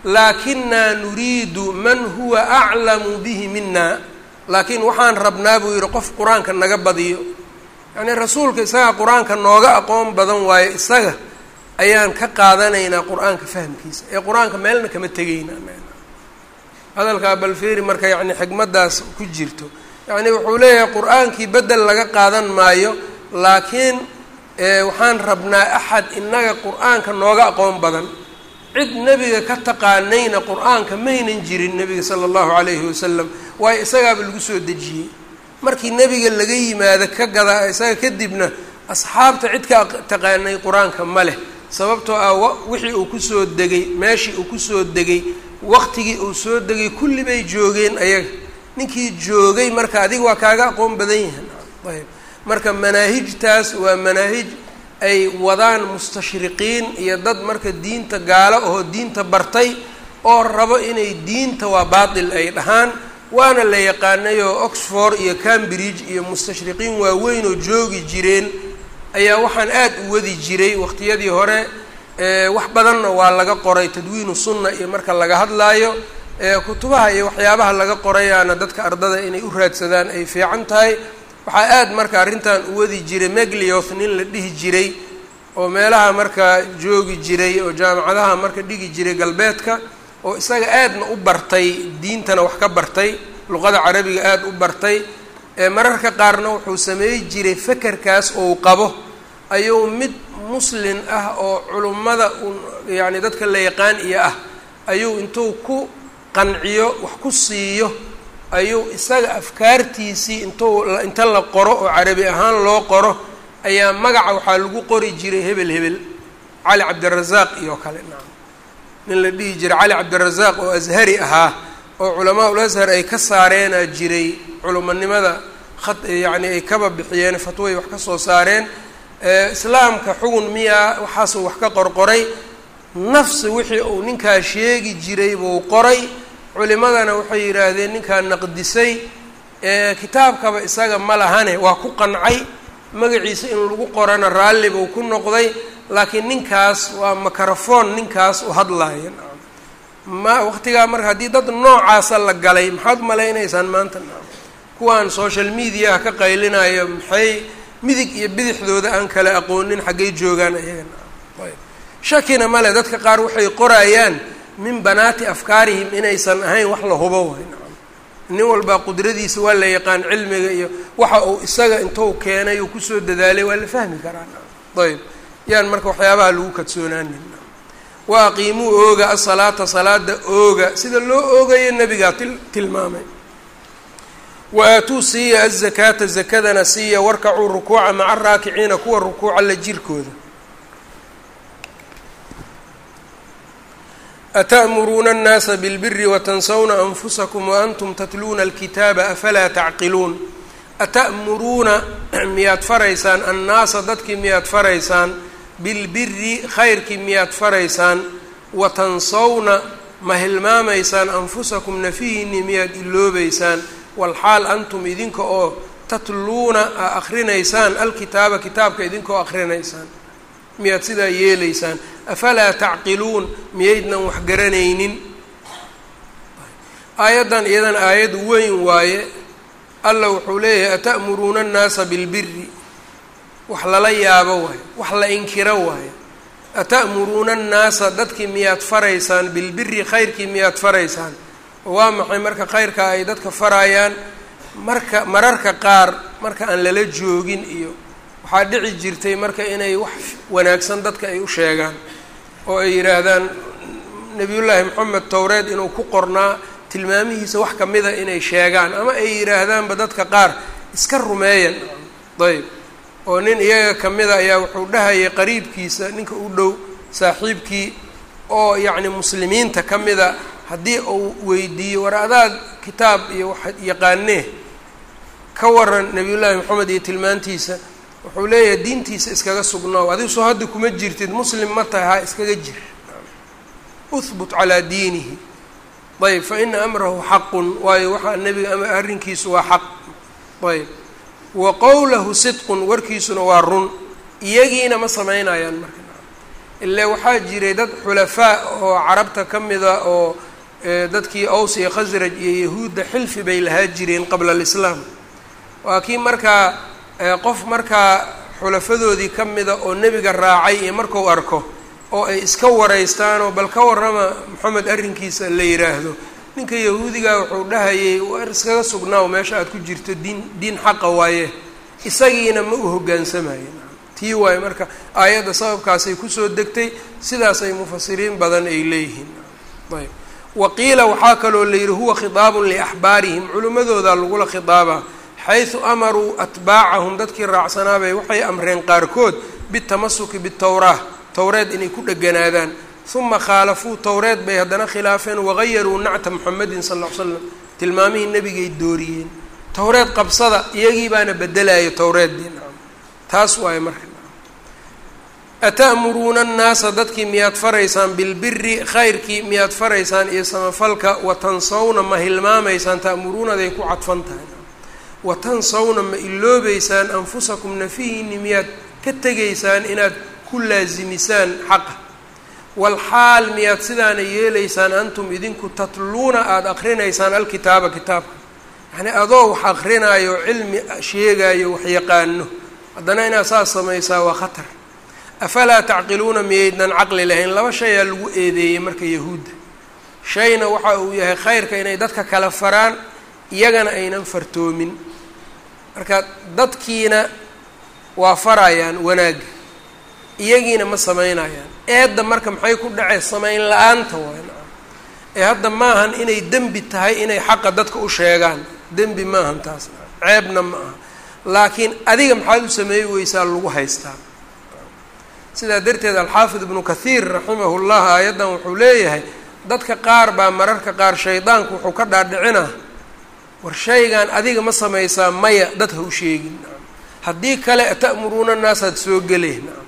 laakinaa nuriidu man huwa aclamu bihi mina laakiin waxaan rabnaa buu yidhi qof qur'aanka naga badiyo. Yacnii rasuulka isagaa qur'aanka nooga aqoon badan waayo isaga ayaan ka qaadanaynaa qur'aanka fahmkiisa ee qur'aanka meelna kama tegayna hadalkaa balfeeri marka yacni xigmaddaas ku jirto. Yacni wuxuu leeyahay qur'aankii bedel laga qaadan maayo laakiin waxaan rabnaa axad innaga qur'aanka nooga aqoon badan. Cid nebiga ka taqaanayna qur'aanka maynan jirin nebiga sala allahu calayhi wasalam waayo isagaaba lagu soo dejiyey. Markii nebiga laga yimaado ka gadaa isaga kadibna asxaabta cid ka taqaanay qur'aanka ma leh sababtoo ah wixii uu ku soo degay meeshii uu ku soo degay waqtigii uu soo degay kulli bay joogeen ayaga. Ninkii joogay marka adiga waa kaaga aqoon badan yahan ayb. Marka manaahijtaas waa manaahij ay wadaan mustashriqiin iyo dad marka diinta gaalo oo diinta bartay oo rabo inay diinta waa baatil ay dhahaan waana la yaqaanay oo oxford iyo cambridge iyo mustashriqiin waaweyn oo joogi jireen ayaa waxaan aad u wadi jiray waqtiyadii hore wax badanna waa laga qoray tadwiinu sunna iyo marka laga hadlaayo kutubaha iyo waxyaabaha laga qorayaana dadka ardada inay u raadsadaan ay fiican tahay. Waxaa aad marka arrintan u wadi jiray meglioth nin la dhihi jiray oo meelaha marka joogi jiray oo jaamacadaha marka dhigi jiray galbeedka oo isaga aadna u bartay diintana wax ka bartay luqada carabiga aad u bartay mararka qaarna wuxuu sameey jiray fekerkaas ou qabo ayuu mid muslin ah oo culummada yacni dadka la yaqaan iyo ah ayuu intuu ku qanciyo wax ku siiyo ayuu isaga afkaartiisii intuu inta la qoro oo carabi ahaan loo qoro ayaa magaca waxaa lagu qori jiray hebel hebel cali cabdirazaaq iyo kale. Nacam nin la dhihi jiray cali cabdirazaaq oo ashari ahaa oo culamaa ul ashar ay ka saareenaa jiray culumanimada khad yacni ay kaba bixiyeen fatway wax ka soo saareen islaamka xugun miyaa waxaasuu wax ka qorqoray. Nafsi wixii uu ninkaa sheegi jiray buu qoray. Culimadana waxay yidhaahdeen ninkaa naqdisay. Kitaabkaba isaga ma lahane waa ku qancay. Magaciisa in lagu qorana raalli buu ku noqday. Laakiin ninkaas waa microphone ninkaas u hadlaaya ma waqtigaa marka haddii dad noocaasa la galay maxaad malaynaysaan maanta? Kuwaan social mediaha ka qaylinayo maxay midig iyo bidixdooda aan kala aqoonin xaggay joogaan ayagana ayb. Shakina male dadka qaar waxay qorayaan min banaati afkaarihim inaysan ahayn wax la hubo. Way nin walbaa qudradiisa waa la yaqaan cilmiga iyo waxa uu isaga intuu keenay uu ku soo dadaalay waa la fahmi karaa. Ayb. Yaan marka waxyaabaha lagu kadsoonaanin wa aqiimuu ooga asalaata salaada ooga sida loo oogayo nebigaa til tilmaamay wa aatuu siiya azakaata zakadana siiya warkacuu rukuuca maca araakiciina kuwa rukuuca la jirkooda ata'muruuna annaasa bilbiri watansawna anfusakum waantum tatluuna alkitaaba afalaa tacqiluun? Ata'muruuna miyaad faraysaan? Annaasa dadkii miyaad faraysaan? Bilbiri khayrkii miyaad faraysaan? Watansawna ma hilmaamaysaan anfusakum nafihiinii miyaad iloobeysaan walxaal antum idinka oo tatluuna a akrinaysaan alkitaaba kitaabka idinkoo akrinaysaan. Miyaad sidaa yeelaysaan? Afalaa tacqiluun? Miyaydnan wax garanaynin? Aayaddan iyadana aayad weyn waaye. Alla wuxuu leeyahay ata'muruuna annaasa bilbiri wax lala yaabo waayo wax la inkiro waayo ata'muruuna annaasa? Dadkii miyaad faraysaan? Bilbiri khayrkii miyaad faraysaan waa maxay marka khayrka ay dadka farayaan? Marka mararka qaar marka aan lala joogin iyo waxaa dhici jirtay marka inay wax wanaagsan dadka ay u sheegaan oo ay yidhaahdaan nebiyullaahi moxamed towreed inuu ku qornaa tilmaamihiisa wax kamida inay sheegaan. Ama ay yidhaahdaanba dadka qaar iska rumeeyan ayb oo nin iyaga kamida ayaa wuxuu dhahayay qariibkiisa ninka u dhow saaxiibkii oo yacni muslimiinta ka mida haddii uu weydiiyo war adaad kitaab iyo wax yaqaanee ka waran nebiyullaahi moxamed iyo tilmaantiisa wuxuu leeyahay diintiisa iskaga sugnaaw adigu soo hadda kuma jirtid muslim ma tahay ha iskaga jir. Uhbut calaa diinihi. Ayb fa ina amrahu xaqun waayo waxaa nebiga ama arrinkiisu waa xaq. Ayb wa qowlahu sidqun warkiisuna waa run. Iyagiina ma samaynayaan marka. Ile waxaa jiray dad xulafaa oo carabta ka mida oo dadkii aws iyo khasraj iyo yahuudda xilfi bay lahaa jireen qabla alislaam. Waa kii markaa qof markaa xulafadoodii ka mida oo nebiga raacay iyo marku arko oo ay iska waraystaanoo bal ka warrama moxamed arrinkiisa la yidhaahdo ninka yahuudigaa wuxuu dhahayay war iskaga sugnaaw meesha aad ku jirto diin diin xaqa waaye. Isagiina ma u hoggaansamayen tii waaye marka aayadda sababkaasay ku soo degtay sidaasay mufasiriin badan ay leeyihiin. Ayb wa qiila waxaa kaloo la yidhi huwa khidaabun liaxbaarihim culimmadoodaa lagula khidaabaa xaysu amaruu atbaacahum. Dadkii raacsanaabay waxay amreen qaarkood bitamasuki bitowraa towreed inay ku dheganaadaan. Uma khaalafuu. Towreed bay haddana khilaafeen wagayaruu nacta muxamedin sal ll ly slam tilmaamihii nebigay dooriyeen. Towreed qabsada iyagii baana bedelaya towreeddii taas waaye marka ata'muruuna annaasa dadkii miyaad faraysaan bilbiri khayrkii miyaad faraysaan iyo samafalka watansawna ma hilmaamaysaan ta'muruunaday ku cadfan tahay watansawna ma iloobeysaan anfusakum nafihiini miyaad ka tegaysaan inaad ku laasimisaan xaqa walxaal miyaad sidaana yeelaysaan antum idinku tatluuna aada akrinaysaan alkitaaba kitaabka yacnii adoo wax akrinaayo cilmi sheegaayo wax yaqaano haddana inaad saas samaysaa waa khatar afalaa tacqiluuna miyaydnan caqli lahayn? Laba shayaa lagu eedeeyey marka yahuudda. Shayna waxa uu yahay khayrka inay dadka kala faraan iyagana aynan fartoomin. Marka dadkiina waa farayaan wanaagga iyagiina ma samaynayaan. Eedda marka maxay ku dhacee samayn la'aanta waay nacam ee hadda maahan inay dembi tahay inay xaqa dadka u sheegaan. Dembi maahan taas. Ceebna ma aha. Laakiin adiga maxaad u sameeyi weysaa lagu haystaa sidaa darteed alxaafid ibnu kathiir raximahu llah aayaddan wuxuu leeyahay dadka qaar baa mararka qaar shaydaanku wuxuu ka dhaadhicinaa war shaygan adiga ma samaysaa maya dad ha u sheegin. Haddii kale ta'muruuna naasaad soo gelee nacam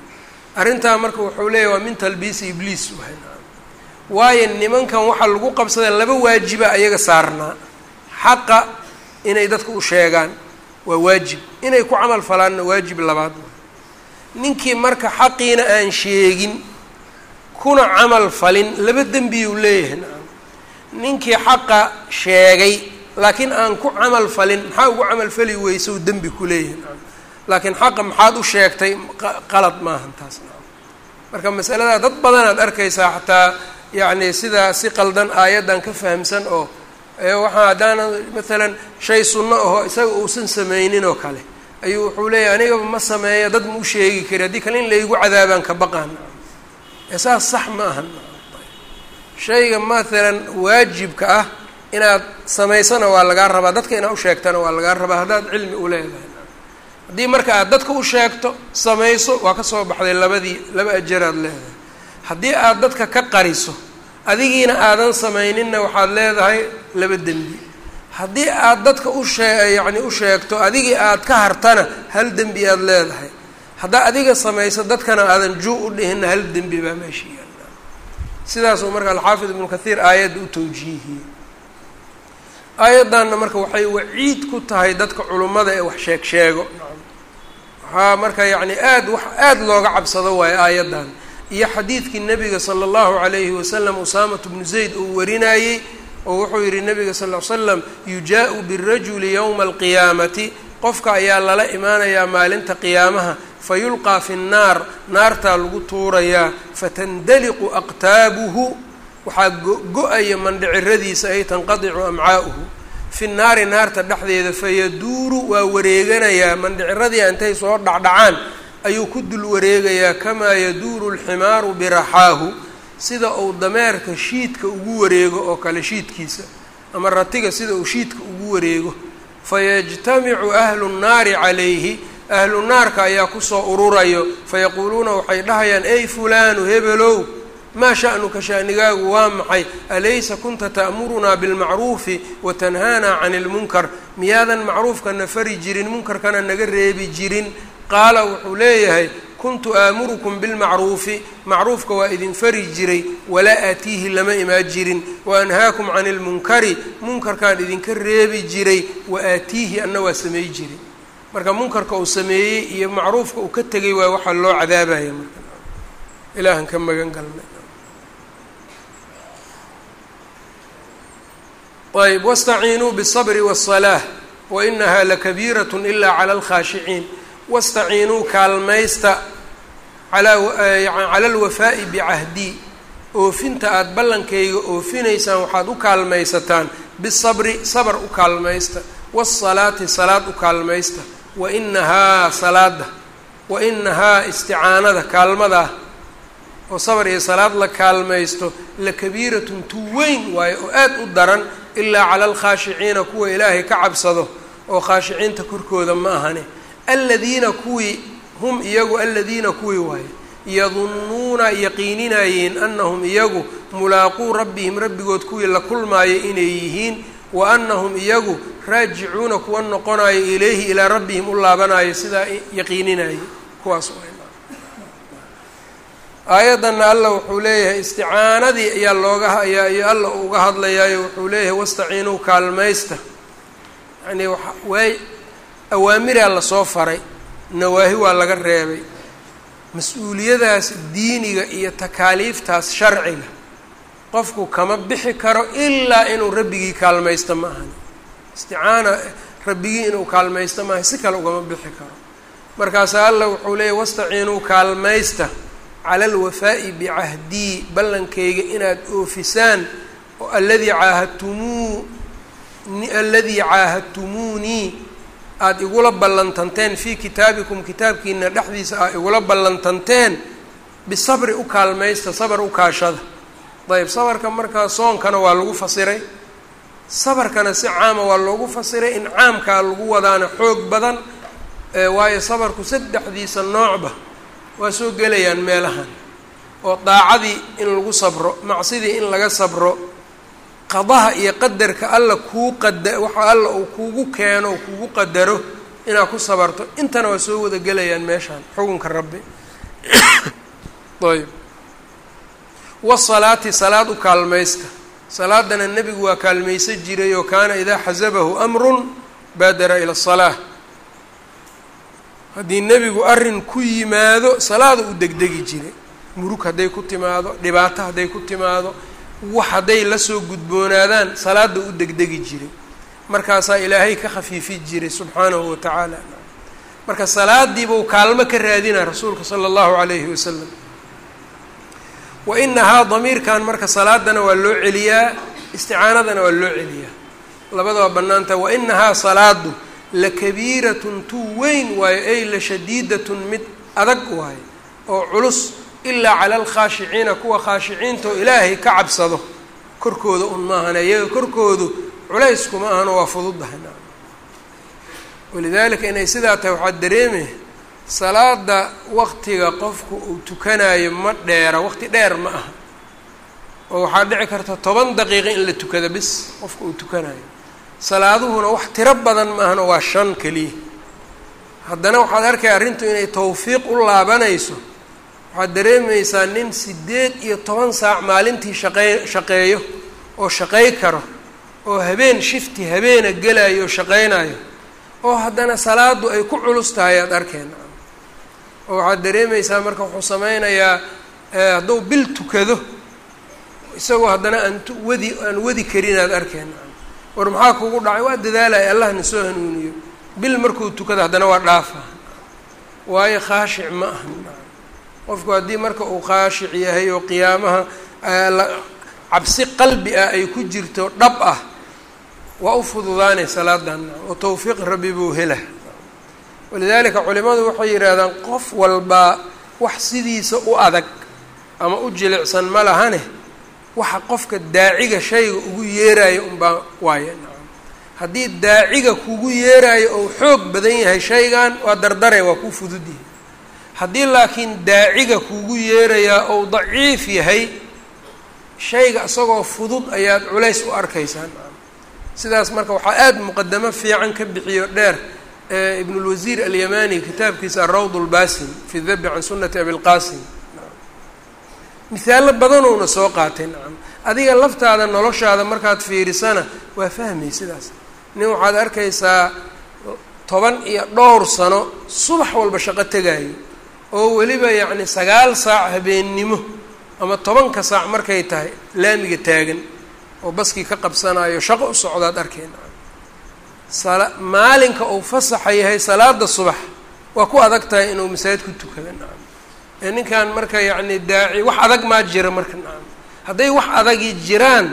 arrintaa marka wuxuu leeyahy waa min talbiisi ibliis nacam waayo nimankan waxaa lagu qabsadee laba waajiba ayaga saarnaa. Xaqa inay dadka u sheegaan waa waajib. Inay ku camal falaanna waajib labaad ninkii marka xaqiina aan sheegin kuna camal falin laba dembiyuu leeyahay. Nacam ninkii xaqa sheegay laakiin aan ku camal falin maxaa ugu camal fali u dembi ku leeyahay? Nacam laakiin xaqa maxaad u sheegtay? Qalad maahan taas. Nacam marka masaladaa dad badanaad arkaysaa xataa yacni sidaa si qaldan aayaddan ka fahamsan oo waxaa haddaana maalan shay sunno aho isaga uusan sameynin oo kale ayuu wuxuu leeyahy anigaba ma sameeyo dad ma u sheegi kari haddii kale in laygu cadaabaan ka baqaan. Ee saas sax ma ahan. Shayga maalan waajibka ah inaad samaysana waa lagaa rabaa dadka inaad u sheegtana waa lagaa rabaa haddaad cilmi u leedahay. Haddii marka aad dadka u sheegto samayso waa ka soo baxday labadii laba ajaraad leedahay. Haddii aad dadka ka qariso adigiina aadan samayninna waxaad leedahay laba dembi haddii aad dadka u shee yacni u sheegto adigii aad ka hartana hal dembi aad leedahay. Haddaa adiga samayso dadkana aadan juu u dhihinna hal dembi baa meesha yaalla. Sidaasuu marka alxaafid ibnu kathiir aayadda u tawjiihiyey aayaddanna marka waxay waciid ku tahay dadka culummada ee wax sheeg sheego. Waxaa marka yacni aad wax aada looga cabsado waayo aayaddan. Iyo xadiidkii nabiga sala allahu calayhi wasalam usaamatu bnu zayd uu warinayey oo wuxuu yidhi nabiga sal ly slam yujaa'u birajuli yowma alqiyaamati. Qofka ayaa lala imaanayaa maalinta qiyaamaha. Fayulqaa fi nnaar naartaa lagu tuurayaa. Fatandaliqu aqtaabuhu. Waxaa go-go-aya mandhiciradiisa ay tanqadicu amcaa'uhu. Fi naari naarta dhexdeeda fayaduuru waa wareeganayaa. Mandhiciradii intay soo dhacdhacaan ayuu ku dul wareegayaa. Kamaa yaduuru alximaaru biraxaahu sida uu dameerka shiidka ugu wareego oo kale shiidkiisa ama ratiga sida uu shiidka ugu wareego fayajtamicu ahlu nnaari calayhi ahlu naarka ayaa ku soo ururayo fayaquuluuna waxay dhahayaan ey fulaanu hebelow maa sha'nuka sha'nigaagu waa maxay? Alaysa kunta ta'murunaa bilmacruufi wa tanhaanaa cani ilmunkar miyaadan macruufkana fari jirin munkarkana naga reebi jirin. Qaala wuxuu leeyahay kuntu aamurukum bilmacruufi macruufka waa idin fari jiray walaa aatiihi lama imaa jirin wa anhaakum cani ilmunkari munkarkaan idinka reebi jiray wa aatiihi anna waa samey jiray marka munkarka uu sameeyey iyo macruufka uu ka tegay waa waxaa loo cadaabaya marka ilaahan ka magan galnay ayb wastaciinuu bالصbri والصlaة wainaha lakabiiraة ila calى اlkhaashiciin wastaciinuu kaalmaysta cala alwafaa'i bicahdii oofinta aada ballankayga oofinaysaan waxaad u kaalmaysataan bisabri sabar u kaalmaysta waasalaati salaad u kaalmaysta wa inahaa salaada wa inahaa isticaanada kaalmadaa oo sabar iyo salaad la kaalmaysto la kabiiratun tu weyn waayo oo aada u daran ilaa cala alkhaashiciina kuwa ilaahay ka cabsado oo khaashiciinta korkooda ma ahane aladiina kuwii hum iyagu aladiina kuwii waaye yadunnuuna yaqiininayeen anahum iyagu mulaaquu rabbihim rabbigood kuwii la kulmaayo inay yihiin wa anahum iyagu raajicuuna kuwa noqonayo ilayhi ilaa rabbihim u laabanayo sidaa yaqiininayay kuwaas aayaddanna alla wuxuu leeyahay isticaanadii ayaa looga ayaa alla uga hadlayaayo wuxuu leeyahay wastaciinuu kaalmaysta. Yacnii waay awaamiraa la soo faray nawaahi waa laga reebay. Mas'uuliyadaas diiniga iyo takaaliiftaas sharciga qofku kama bixi karo ilaa inuu rabbigii kaalmaysto ma ahani isticaana rabbigii inuu kaalmaysto maaha si kale ugama bixi karo. Markaasaa alla wuxuu leeyahy wastaciinuu kaalmaysta cala alwafaa'i bicahdii ballankayga inaad oofisaan oo aladii caahadtumuu aladii caahadtumuunii aada igula ballantanteen fii kitaabikum kitaabkiina dhexdiisa aad igula ballantanteen bisabri u kaalmaysta sabar u kaashada. Ayb sabarka markaa soonkana waa lagu fasiray. Sabarkana si caama waa loogu fasiray in caamkaa lagu wadaana xoog badan waayo sabarku saddexdiisa noocba waa soo gelayaan meelahan. Oo daacadii in lagu sabro macsidii in laga sabro qadaha iyo qadarka alla kuu qada waxa alla uu kuugu keeno o kuugu qadaro inaad ku sabarto. Intana waa soo wada gelayaan meeshaan xukunka rabbi. Ayb wasalaati salaad u kaalmaysta. Salaadana nebigu waa kaalmaysan jiray oo kaana idaa xasabahu amrun baadara ila asalaa haddii nebigu arrin ku yimaado salaada u degdegi jiray. Murug hadday ku timaado dhibaato hadday ku timaado wax hadday la soo gudboonaadaan salaada u degdegi jiray. Markaasaa ilaahay ka khafiifi jiray subxaanahu wa tacaala. Marka salaadiibuu kaalmo ka raadina rasuulka sala allahu calayhi wasalam wa inahaa damiirkan marka salaadana waa loo celiyaa isticaanadana waa loo celiyaa. Labada waa bannaanta wa inahaa salaadu lakabiiratun tu weyn waayo ay la shadiidatun mid adag waayo oo culus ilaa cala alkhaashiciina kuwa khaashiciinta oo ilaahay ka cabsado. Korkooda un maahane iyaga korkoodu culayskuma ahano waa fududahay walidaalika inay sidaa tahay waxaad dareemay salaada waqtiga qofku uu tukanayo ma dheera waqti dheer ma aha. Oo waxaa dhici karta toban daqiiqa in la tukada bis qofka uu tukanayo salaaduhuna wax tiro badan ma ahano waa shan keliya haddana waxaad arkaya arrintu inay tawfiiq u laabanayso waxaad dareemaysaa nin siddeed iyo toban saac maalintii shaqey shaqeeyo oo shaqay karo oo habeen shifti habeena gelayo oo shaqaynayo oo haddana salaadu ay ku culus tahay aada arkeen. Oo waxaad dareemaysaa marka wuxuu sameynayaa hadduu bil tukado isagoo haddana aan wadi aan wadi karin aad arkeen. War maxaa kugu dhacay? Waa dadaalaya allah na soo hanuuniyo. Bil markuu tukado haddana waa dhaafa waayo khaashic ma aha qofku haddii marka uu khaashic yahay oo qiyaamaha cabsi qalbi ah ay ku jirto dhab ah waa u fududaanay salaadan oo tawfiiq rabbi buu hela walidaalika culimadu waxay yidhaahdaan qof walbaa wax sidiisa u adag ama u jilicsan ma lahane waxa qofka daaciga shayga ugu yeerayo unbaa waaye. Haddii daaciga kugu yeerayo ou xoog badan yahay shaygan waa dardare waa kuu fudud haddii laakiin daaciga kugu yeerayaa ou daciif yahay shayga isagoo fudud ayaad culays u arkaysaan. Sidaas marka waxaa aada muqadamo fiican ka bixiyo dheer ibnulwasiir alyamani kitaabkiisa arawd lbasim fi dabi can sunati abilqasim mihaalo badanowna soo qaatay nacam adiga laftaada noloshaada markaad fiirisana waa fahmay sidaas. Nin waxaad arkaysaa toban iyo dhowr sano subax walba shaqo tegaayo oo weliba yacni sagaal saac habeennimo ama tobanka saac markay tahay laamiga taagan oo baskii ka qabsanayo shaqo u socdaad arkeen. Sala maalinka uu fasaxa yahay salaada subax waa ku adag tahay inuu masaajid ku tukado nacam ee ninkan marka yacni daaci wax adag maa jira marka. Nacam hadday wax adagi jiraan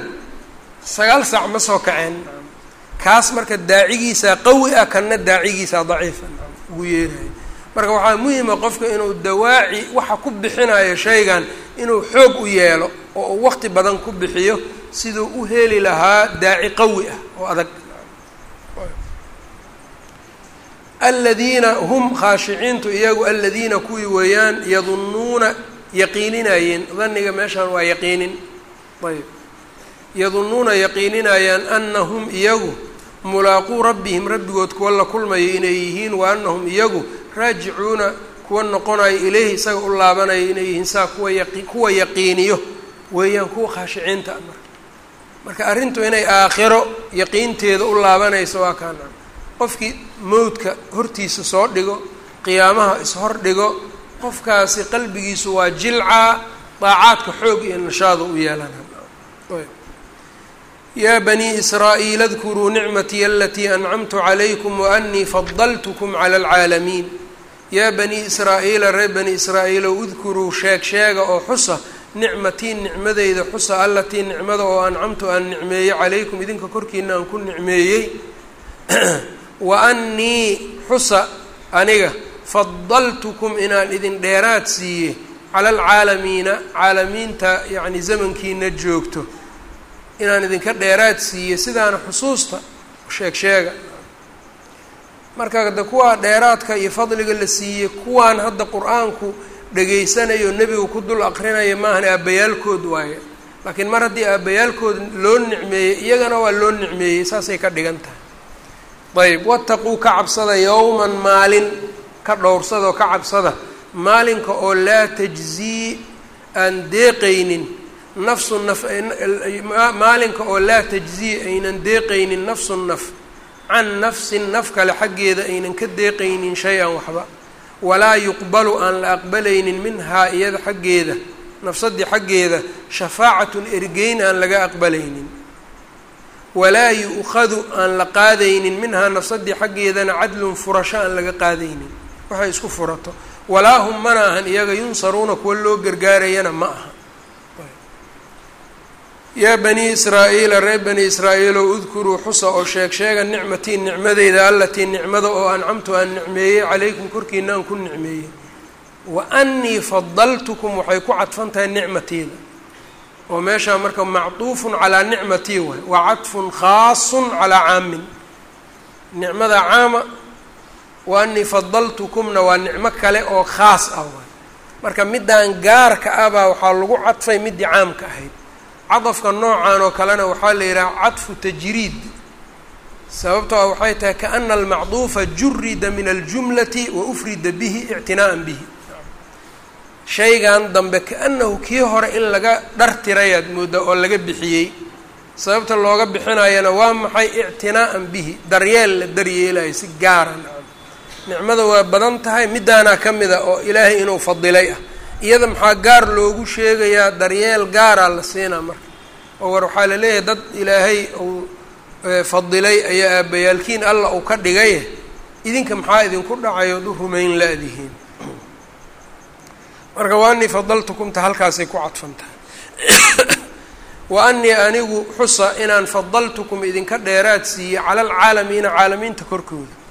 sagaal saac ma soo kaceen. Nacam kaas marka daacigiisaa qawi ah kanna daacigiisaa daciifa nacam ugu yeerayo marka waxaa muhima qofka inuu dawaaci waxa ku bixinayo shaygan inuu xoog u yeelo oo uu waqti badan ku bixiyo siduu u heli lahaa daaci qawi ah oo adag. Aladiina hum khaashiciintu iyagu aladiina kuwii weeyaan yadunnuuna yaqiininayeen daniga meeshaan waa yaqiinin. Ayb yadunnuuna yaqiininayaan anahum iyagu mulaaquu rabbihim rabbigood kuwa la kulmaya inay yihiin wa anahum iyagu raajicuuna kuwa noqonayo ileyhi isaga u laabanaya inay yihiin saa kuwa yaqi kuwa yaqiiniyo weeyaan kuwa khaashiciinta a marka marka arrintu inay aakhiro yaqiinteeda u laabanayso waa kaana qofkii mowdka hortiisa soo dhigo qiyaamaha ishor dhigo qofkaasi qalbigiisu waa jilcaa daacaadka xoog iyo nashaada u yeelana yaa banii israa'iil adkuruu nicmatii alatii ancamtu calaykum waanii fadaltkm cala alcaalamiin yaa banii israa'iila reer bani israa'iilow udkuruu sheeg sheega oo xusa nicmatii nicmadeyda xusa allatii nicmada oo ancamtu aan nicmeeyey calaykum idinka korkiina aan ku nicmeeyey. Wa annii xusa aniga fadaltukum inaan idin dheeraad siiye cala alcaalamiina caalamiinta yacni zamankiina joogto inaan idinka dheeraad siiye sidaana xusuusta sheeg sheega marka de kuwaa dheeraadka iyo fadliga la siiyey kuwaan hadda qur'aanku dhegaysanayo nebigu ku dul aqrinaya maahan aabbayaalkood waaye. Laakiin mar haddii aabbayaalkood loo nicmeeyey iyagana waa loo nicmeeyey saasay ka dhigan tahay. Ayb wataquu ka cabsada yowman maalin ka dhowrsada oo ka cabsada. Maalinka oo laa tajzii aan deeqaynin nafsu naf maalinka oo laa tajzii aynan deeqaynin nafsu naf can nafsin naf kale xaggeeda aynan ka deeqaynin shay-an waxba. Walaa yuqbalu aan la aqbalaynin minhaa iyada xaggeeda nafsadii xaggeeda shafaacatun ergeyn aan laga aqbalaynin. Walaa yu-khadu aan la qaadaynin minhaa nafsadii xaggeedana cadlun furasho aan laga qaadaynin. Waxay isku furato. Walaa hum mana ahan iyaga yunsaruuna kuwa loo gargaarayana ma aha yaa banii israa'iila reer bani israa'iilow udkuruu xusa oo sheeg sheega nicmatii nicmadeyda allatii nicmada oo ancamtu aan nicmeeyey calaykum korkiina aan ku nicmeeyey. Wa annii fadaltukum waxay ku cadfan tahay nicmatiida. Oo meeshaa marka macduufun calaa nicmatii waay wa cadfun khaasun calaa caamin. Nicmada caama wa annii fadaltukumna waa nicmo kale oo khaas ah waay. Marka middaan gaarka ah baa waxaa lagu cadfay middii caamka ahayd cadafka noocan oo kalena waxaa la yidhaha cadfu tajriid. Sababtoo a waxay tahay kaana almacduufa jurida min aljumlati wa ufrida bihi ictinaa'an bihi. Shaygan dambe ka-annahu kii hore in laga dhar tirayaad mooddaa oo laga bixiyey sababta looga bixinayana waa maxay ictinaa'an bihi? Daryeel la daryeelayo si gaara nicmada waa badan tahay middaanaa ka mid a oo ilaahay inuu fadilay ah iyada maxaa gaar loogu sheegayaa daryeel gaaraa la siinaa marka. oo war waxaa la leeyahay dad ilaahay uu fadilay ayaa aabbayaalkiin alla uu ka dhigay. Idinka maxaa idinku dhacayo od u rumayn la-dihiin marka wa anii fadaltukumta halkaasay ku cadfan tahay wa anii anigu xusa inaan fadaltukum idinka dheeraad siiyey cala alcaalamiina caalamiinta korkooda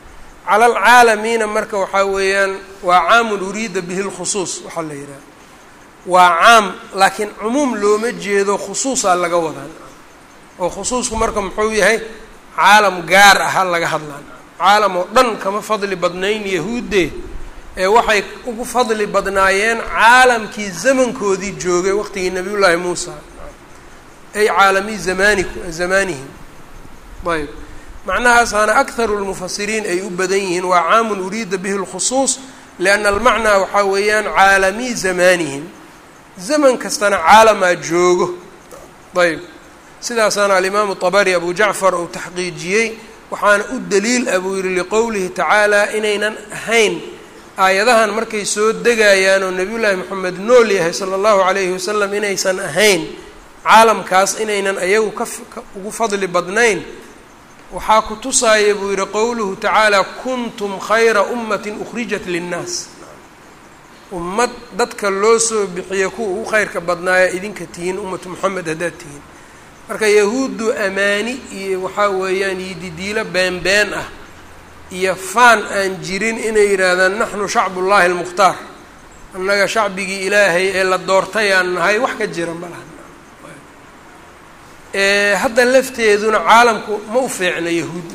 cala alcaalamiina marka waxaa weeyaan waa caamun uriida bihi lkhusuus waxaa la yidhaha. Waa caam laakiin cumuum looma jeedo khusuusaa laga wadaa oo khusuusku marka muxuu yahay caalam gaar aha laga hadlaan. Caalam oo dhan kama fadli badnayn yahuuddee ee waxay ugu fadli badnaayeen caalamkii zamankoodii joogay waqtigii nabiyullaahi muusa. Ay caalami zamani zamaanihim ayb macnahaasaana akharu lmufasiriin ay u badan yihiin waa caamun uriida bihi lkhusuus lianna almacnaa waxaa weeyaan caalami zamaanihim. Zaman kastana caalamaa joogo. Ayb sidaasaana alimaamu طabari abu jacfar uu taxqiijiyey waxaana u daliil ah buu yihi liqowlihi tacaala inaynan ahayn. Aayadahan markay soo degayaan oo nebiyullaahi moxamed nool yahay sala allahu calayhi wasalam inaysan ahayn caalamkaas inaynan ayagu ka ugu fadli badnayn waxaa ku tusaaya buu yihi qowluhu tacaala kuntum khayra ummatin ukhrijat linnaas. Ummad dadka loo soo bixiya kuwa ugu khayrka badnaaya idinka tihiin ummatu moxamed haddaad tihiin. Marka yahuuddu amaani iyo waxaa weeyaan yididiilo been been ah iyo faan aan jirin inay yidhaahdaan naxnu shacbullaahi almukhtaar annaga shacbigii ilaahay ee la doortayaan nahay wax ka jira ma laha hadda lafteeduna caalamku ma u fiicna yahuud.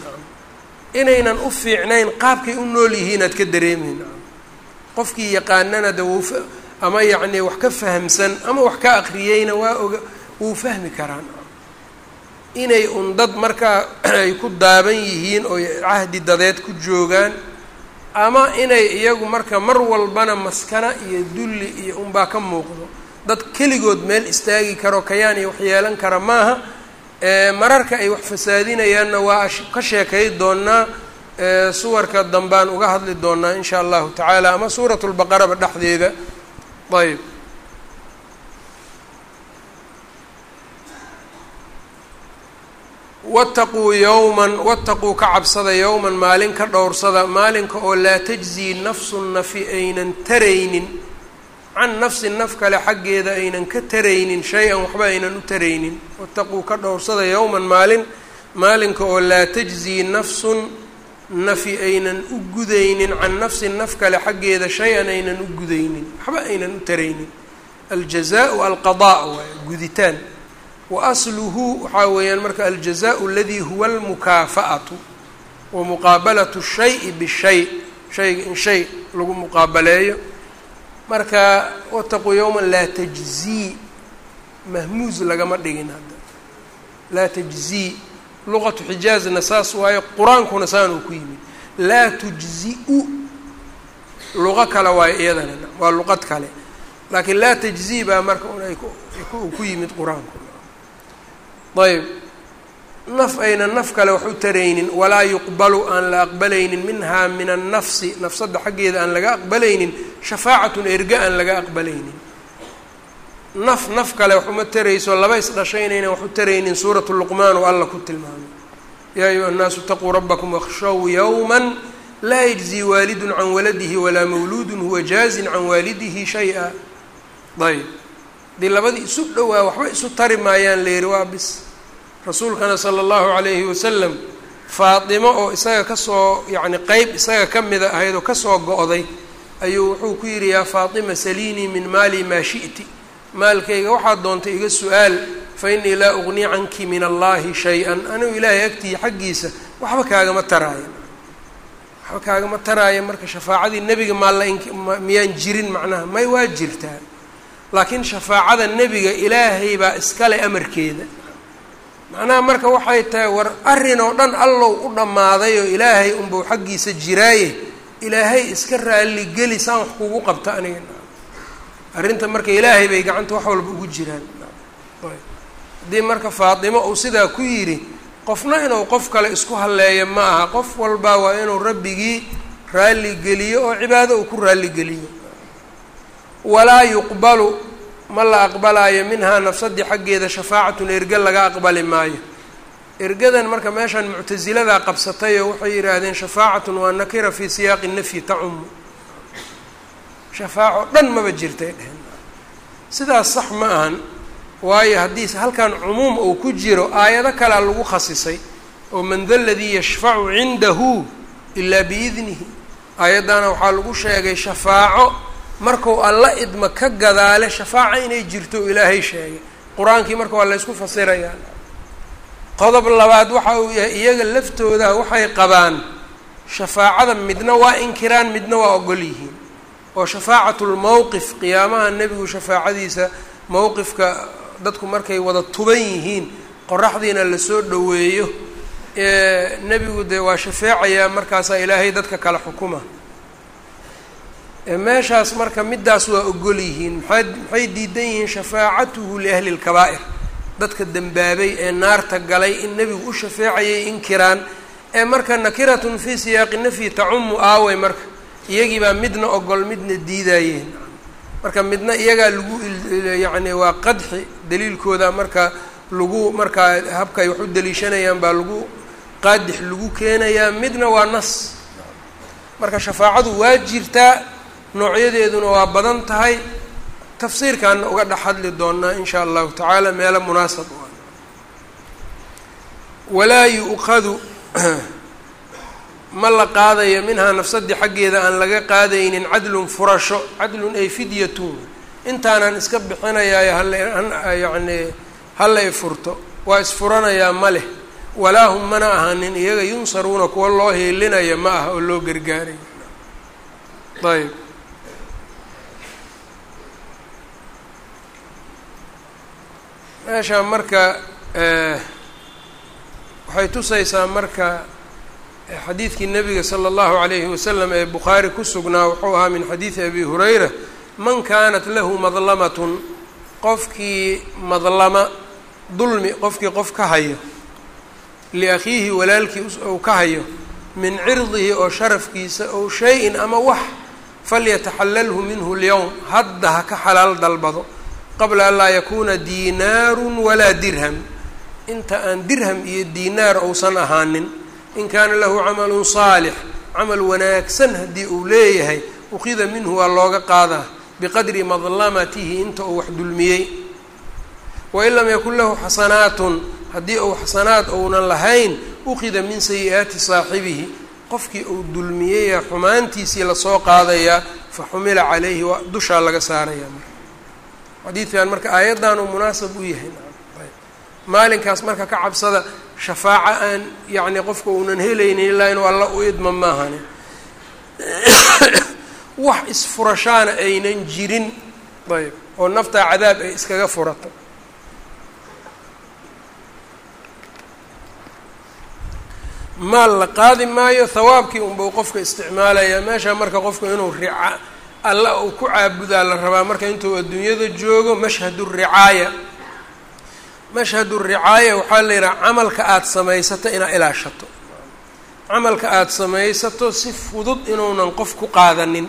Inaynan u fiicnayn qaabkay u nool yihiin aad ka dareemeyn qofkii yaqaanana de wuu ama yacnii wax ka fahamsan ama wax ka akriyeyna waa oga wuu fahmi karaan. Inay un dad markaa ay ku daaban yihiin oo cahdi dadeed ku joogaan ama inay iyagu marka mar walbana maskana iyo dulli iyo unbaa ka muuqdo dad keligood meel istaagi karo kayaan iyo wax yeelan kara maaha. Mararka ay wax fasaadinayaanna waa ka sheekay doonaa suwarka dambaan uga hadli doonaa in sha allahu tacaala ama suurat lbaqaraba dhexdeeda. Ayb wataquu yowman wataquu ka cabsada yowman maalin ka dhowrsada maalinka oo laa tajzii nafsun nafi aynan taraynin can nafsin naf kale xaggeeda aynan ka taraynin shay-an waxba aynan u taraynin. Wataquu ka dhowrsada yowman maalin maalinka oo laa tajzii nafsun nafi aynan u gudaynin can nafsin naf kale xaggeeda shay-an aynan u gudaynin waxba aynan u taraynin. Aljazaau alqadaa waay guditaan. Wa asluhu waxaa weeyaan marka aljazaau aladii huwa almukaafa'atu wa muqaabalatu shayi bishay shayga in shay lagu muqaabaleeyo marka wataquu yowman laa tajzii. Mahmuuz lagama dhigin hadda. Laa tajzii. Luqatu xijaazna saas waayo qur'aankuna saan uu ku yimid. Laa tujzi-u. Luqo kale waayo iyadana waa luqad kale. Laakiin laa tajzii baa marka uu ku yimid qur'aanku. Ayb naf aynan naf kale wax u taraynin walaa yuqbalu aan la aqbalaynin minhaa min annafsi nafsadda xaggeeda aan laga aqbalaynin shafaacatun erga aan laga aqbalaynin. Naf naf kale wax uma tarayso laba isdhashay inaynan wax u taraynin suuratu luqmaan oo alla ku tilmaamay. Yaa ayuha annaasu itaquu rabbakum wakhshow yowma laa yajzii waalidun can waladihi walaa mawluudun huwa jaazin can waalidihi shay-a. Ayb dii labadii isu dhowaa waxba isu tari maayaan la yihi waa bis. Rasuulkana sala allahu calayhi wasalam faatimo oo isaga ka soo yacni qeyb isaga ka mida ahayd oo ka soo go-day ayuu wuxuu ku yidhi yaa faatima saliinii min maali maa shi'ti. Maalkayga waxaad doontay iga su'aal fa innii laa ugnii canki min allahi shay-an. Anigu ilaahay agtii xaggiisa waxba kaagama taraayo. Waxba kaagama taraayo marka shafaacadii nebiga maalla miyaan jirin macnaha may waa jirtaa. Laakiin shafaacada nebiga ilaahay baa iskale amarkeeda. Macnaha marka waxay tahay war arrin oo dhan allow u dhammaaday oo ilaahay unbau xaggiisa jiraaye ilaahay iska raalligeli saan wax kugu qabta aniga. Arrinta marka ilaahay bay gacanta wax walba ugu jiraan. Haddii marka faatimo uu sidaa ku yidhi qofna inuu qof kale isku halleeyo ma aha qof walba waa inuu rabbigii raalli geliyo oo cibaado uu ku raalli geliyo. Walaa yuqbalu ma la aqbalaayo minhaa nafsadii xaggeeda shafaacatun erge laga aqbali maayo ergadan marka meeshaan muctasiladaa qabsatay oo waxay yidhaahdeen shafaacatun waa nakira fii siyaaqi nafyi tacumu shafaaco dhan maba jirtay dheheen sidaas sax ma ahan waayo haddii halkan cumuum uu ku jiro aayado kalea lagu khasisay oo man da ladii yashfacu cindahu ilaa biidnihi aayaddaana waxaa lagu sheegay shafaaco marku alla idma ka gadaale shafaaca inay jirto ilaahay sheegay. Qur'aankii marka waa laysku fasirayaa qodob labaad waxa uu yahay iyaga laftooda waxay qabaan shafaacada midna waa inkiraan midna waa ogol yihiin. Oo shafaacatlmowqif qiyaamaha nebigu shafaacadiisa mowqifka dadku markay wada tuban yihiin qoraxdiina la soo dhoweeyo. Nebigu dee waa shafeecayaa markaasaa ilaahay dadka kala xukuma. Meeshaas marka middaas waa ogol yihiin maxay maxay diidan yihiin shafaacatuhu liahli lkabaa'ir dadka dembaabay ee naarta galay in nebigu u shafeecayay inkiraan ee marka nakiratun fii siyaaqi nafyi tacumu aawey marka. Iyagii baa midna ogol midna diidayeen marka midna iyagaa lagu yacni waa qadxi daliilkooda marka lagu markaa habka ay wax u daliishanayaan baa lagu qaadix lagu keenayaa midna waa nas. Marka shafaacadu waa jirtaa noocyadeeduna waa badan tahay tafsiirkaana uga dhex hadli doonaa in shaa allahu tacaala meelo munaasab u ah. Walaa yu'khadu ma la qaadayo minhaa nafsadii xaggeeda aan laga qaadaynin cadlun furasho cadlun ay fidyatun intaanan iska bixinayaa hala yacni hala furto waa isfuranayaa ma leh. Walaa hum mana ahanin iyaga yunsaruuna kuwa loo hiilinaya ma aha oo loo gargaarayo ayb meesha marka waxay tusaysaa marka xadiidkii nabiga sala allahu alayhi wasalam ee bukhaari ku sugnaa wuxuu ahaa min xadiidi abi hurayra man kaanat lahu madlamatun qofkii madlama dulmi qofkii qof ka hayo liakhiihi walaalkii uu ka hayo min cirdihi oo sharafkiisa ow shay-in ama wax falyataxalalhu minhu lyowm hadda ha ka xalaal dalbado qabla an laa yakuuna diinaarun walaa dirham. Inta aan dirham iyo diinaar ousan ahaanin in kaana lahu camalun saalix camal wanaagsan haddii uu leeyahay uqida minhu waa looga qaadaa biqadri madlamatihi inta uu wax dulmiyey. Wain lam yakun lahu xasanaatun haddii uu xasanaad ounan lahayn uqida min sayi-aati saaxibihi qofkii uu dulmiyeyee xumaantiisii la soo qaadayaa fa xumila calayhi waa dushaa laga saarayaa marka xadiidkan marka aayaddan munaasab u yahay. Maalinkaas marka ka cabsada shafaaco aan yacni qofka uunan helaynin ilaa inuu alla u idma maahane wax isfurashaana aynan jirin ayb oo naftaa cadaab ay iskaga furato. Maal la qaadi maayo hawaabkii unbau qofka isticmaalayaa meesha marka qofku inuu rica alla uu ku caabudaa la rabaa marka intuu adduunyada joogo mashhadu ricaaya. Mashhadu ricaaya waxaa la yidhaha camalka aada samaysato inaad ilaashato. Camalka aada samaysato si fudud inuunan qof ku qaadanin.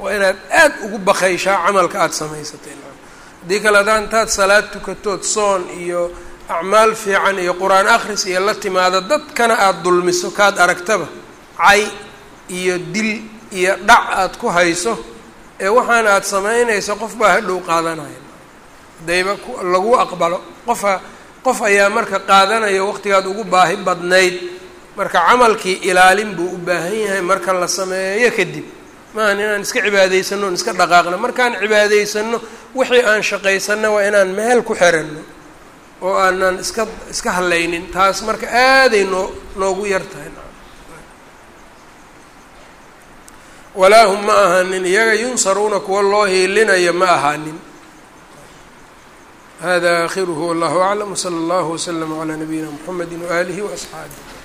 Waa inaad aad ugu bakayshaa camalka aada samaysatay haddii kale hadaa intaad salaad tukatood soon iyo acmaal fiican iyo qur'aan akhris iyo la timaado dadkana aada dulmiso kaad aragtaba cay iyo dil iyo dhac aada ku hayso ee waxaan aada samaynayso qof baa hadhow qaadanaya. Hadayba lagu aqbalo. Qofa qof ayaa marka qaadanaya waqtigaad ugu baahi badnayd. Marka camalkii ilaalin buu u baahan yahay marka la sameeyo kadib. Maahan inaan iska cibaadaysano on iska dhaqaaqno. Markaan cibaadaysano wixii aan shaqaysanno waa inaan meel ku xiranno oo aanan iska iska hadlaynin taas marka aaday noo noogu yar tahay walaa hum ma ahaanin iyaga yunsaruuna kuwa loo hiilinayo ma ahaanin. Hada akhiruhu wallahu aclam wsala allahu waslama calaa nabiyina mxamedi waaalihi waasxaabih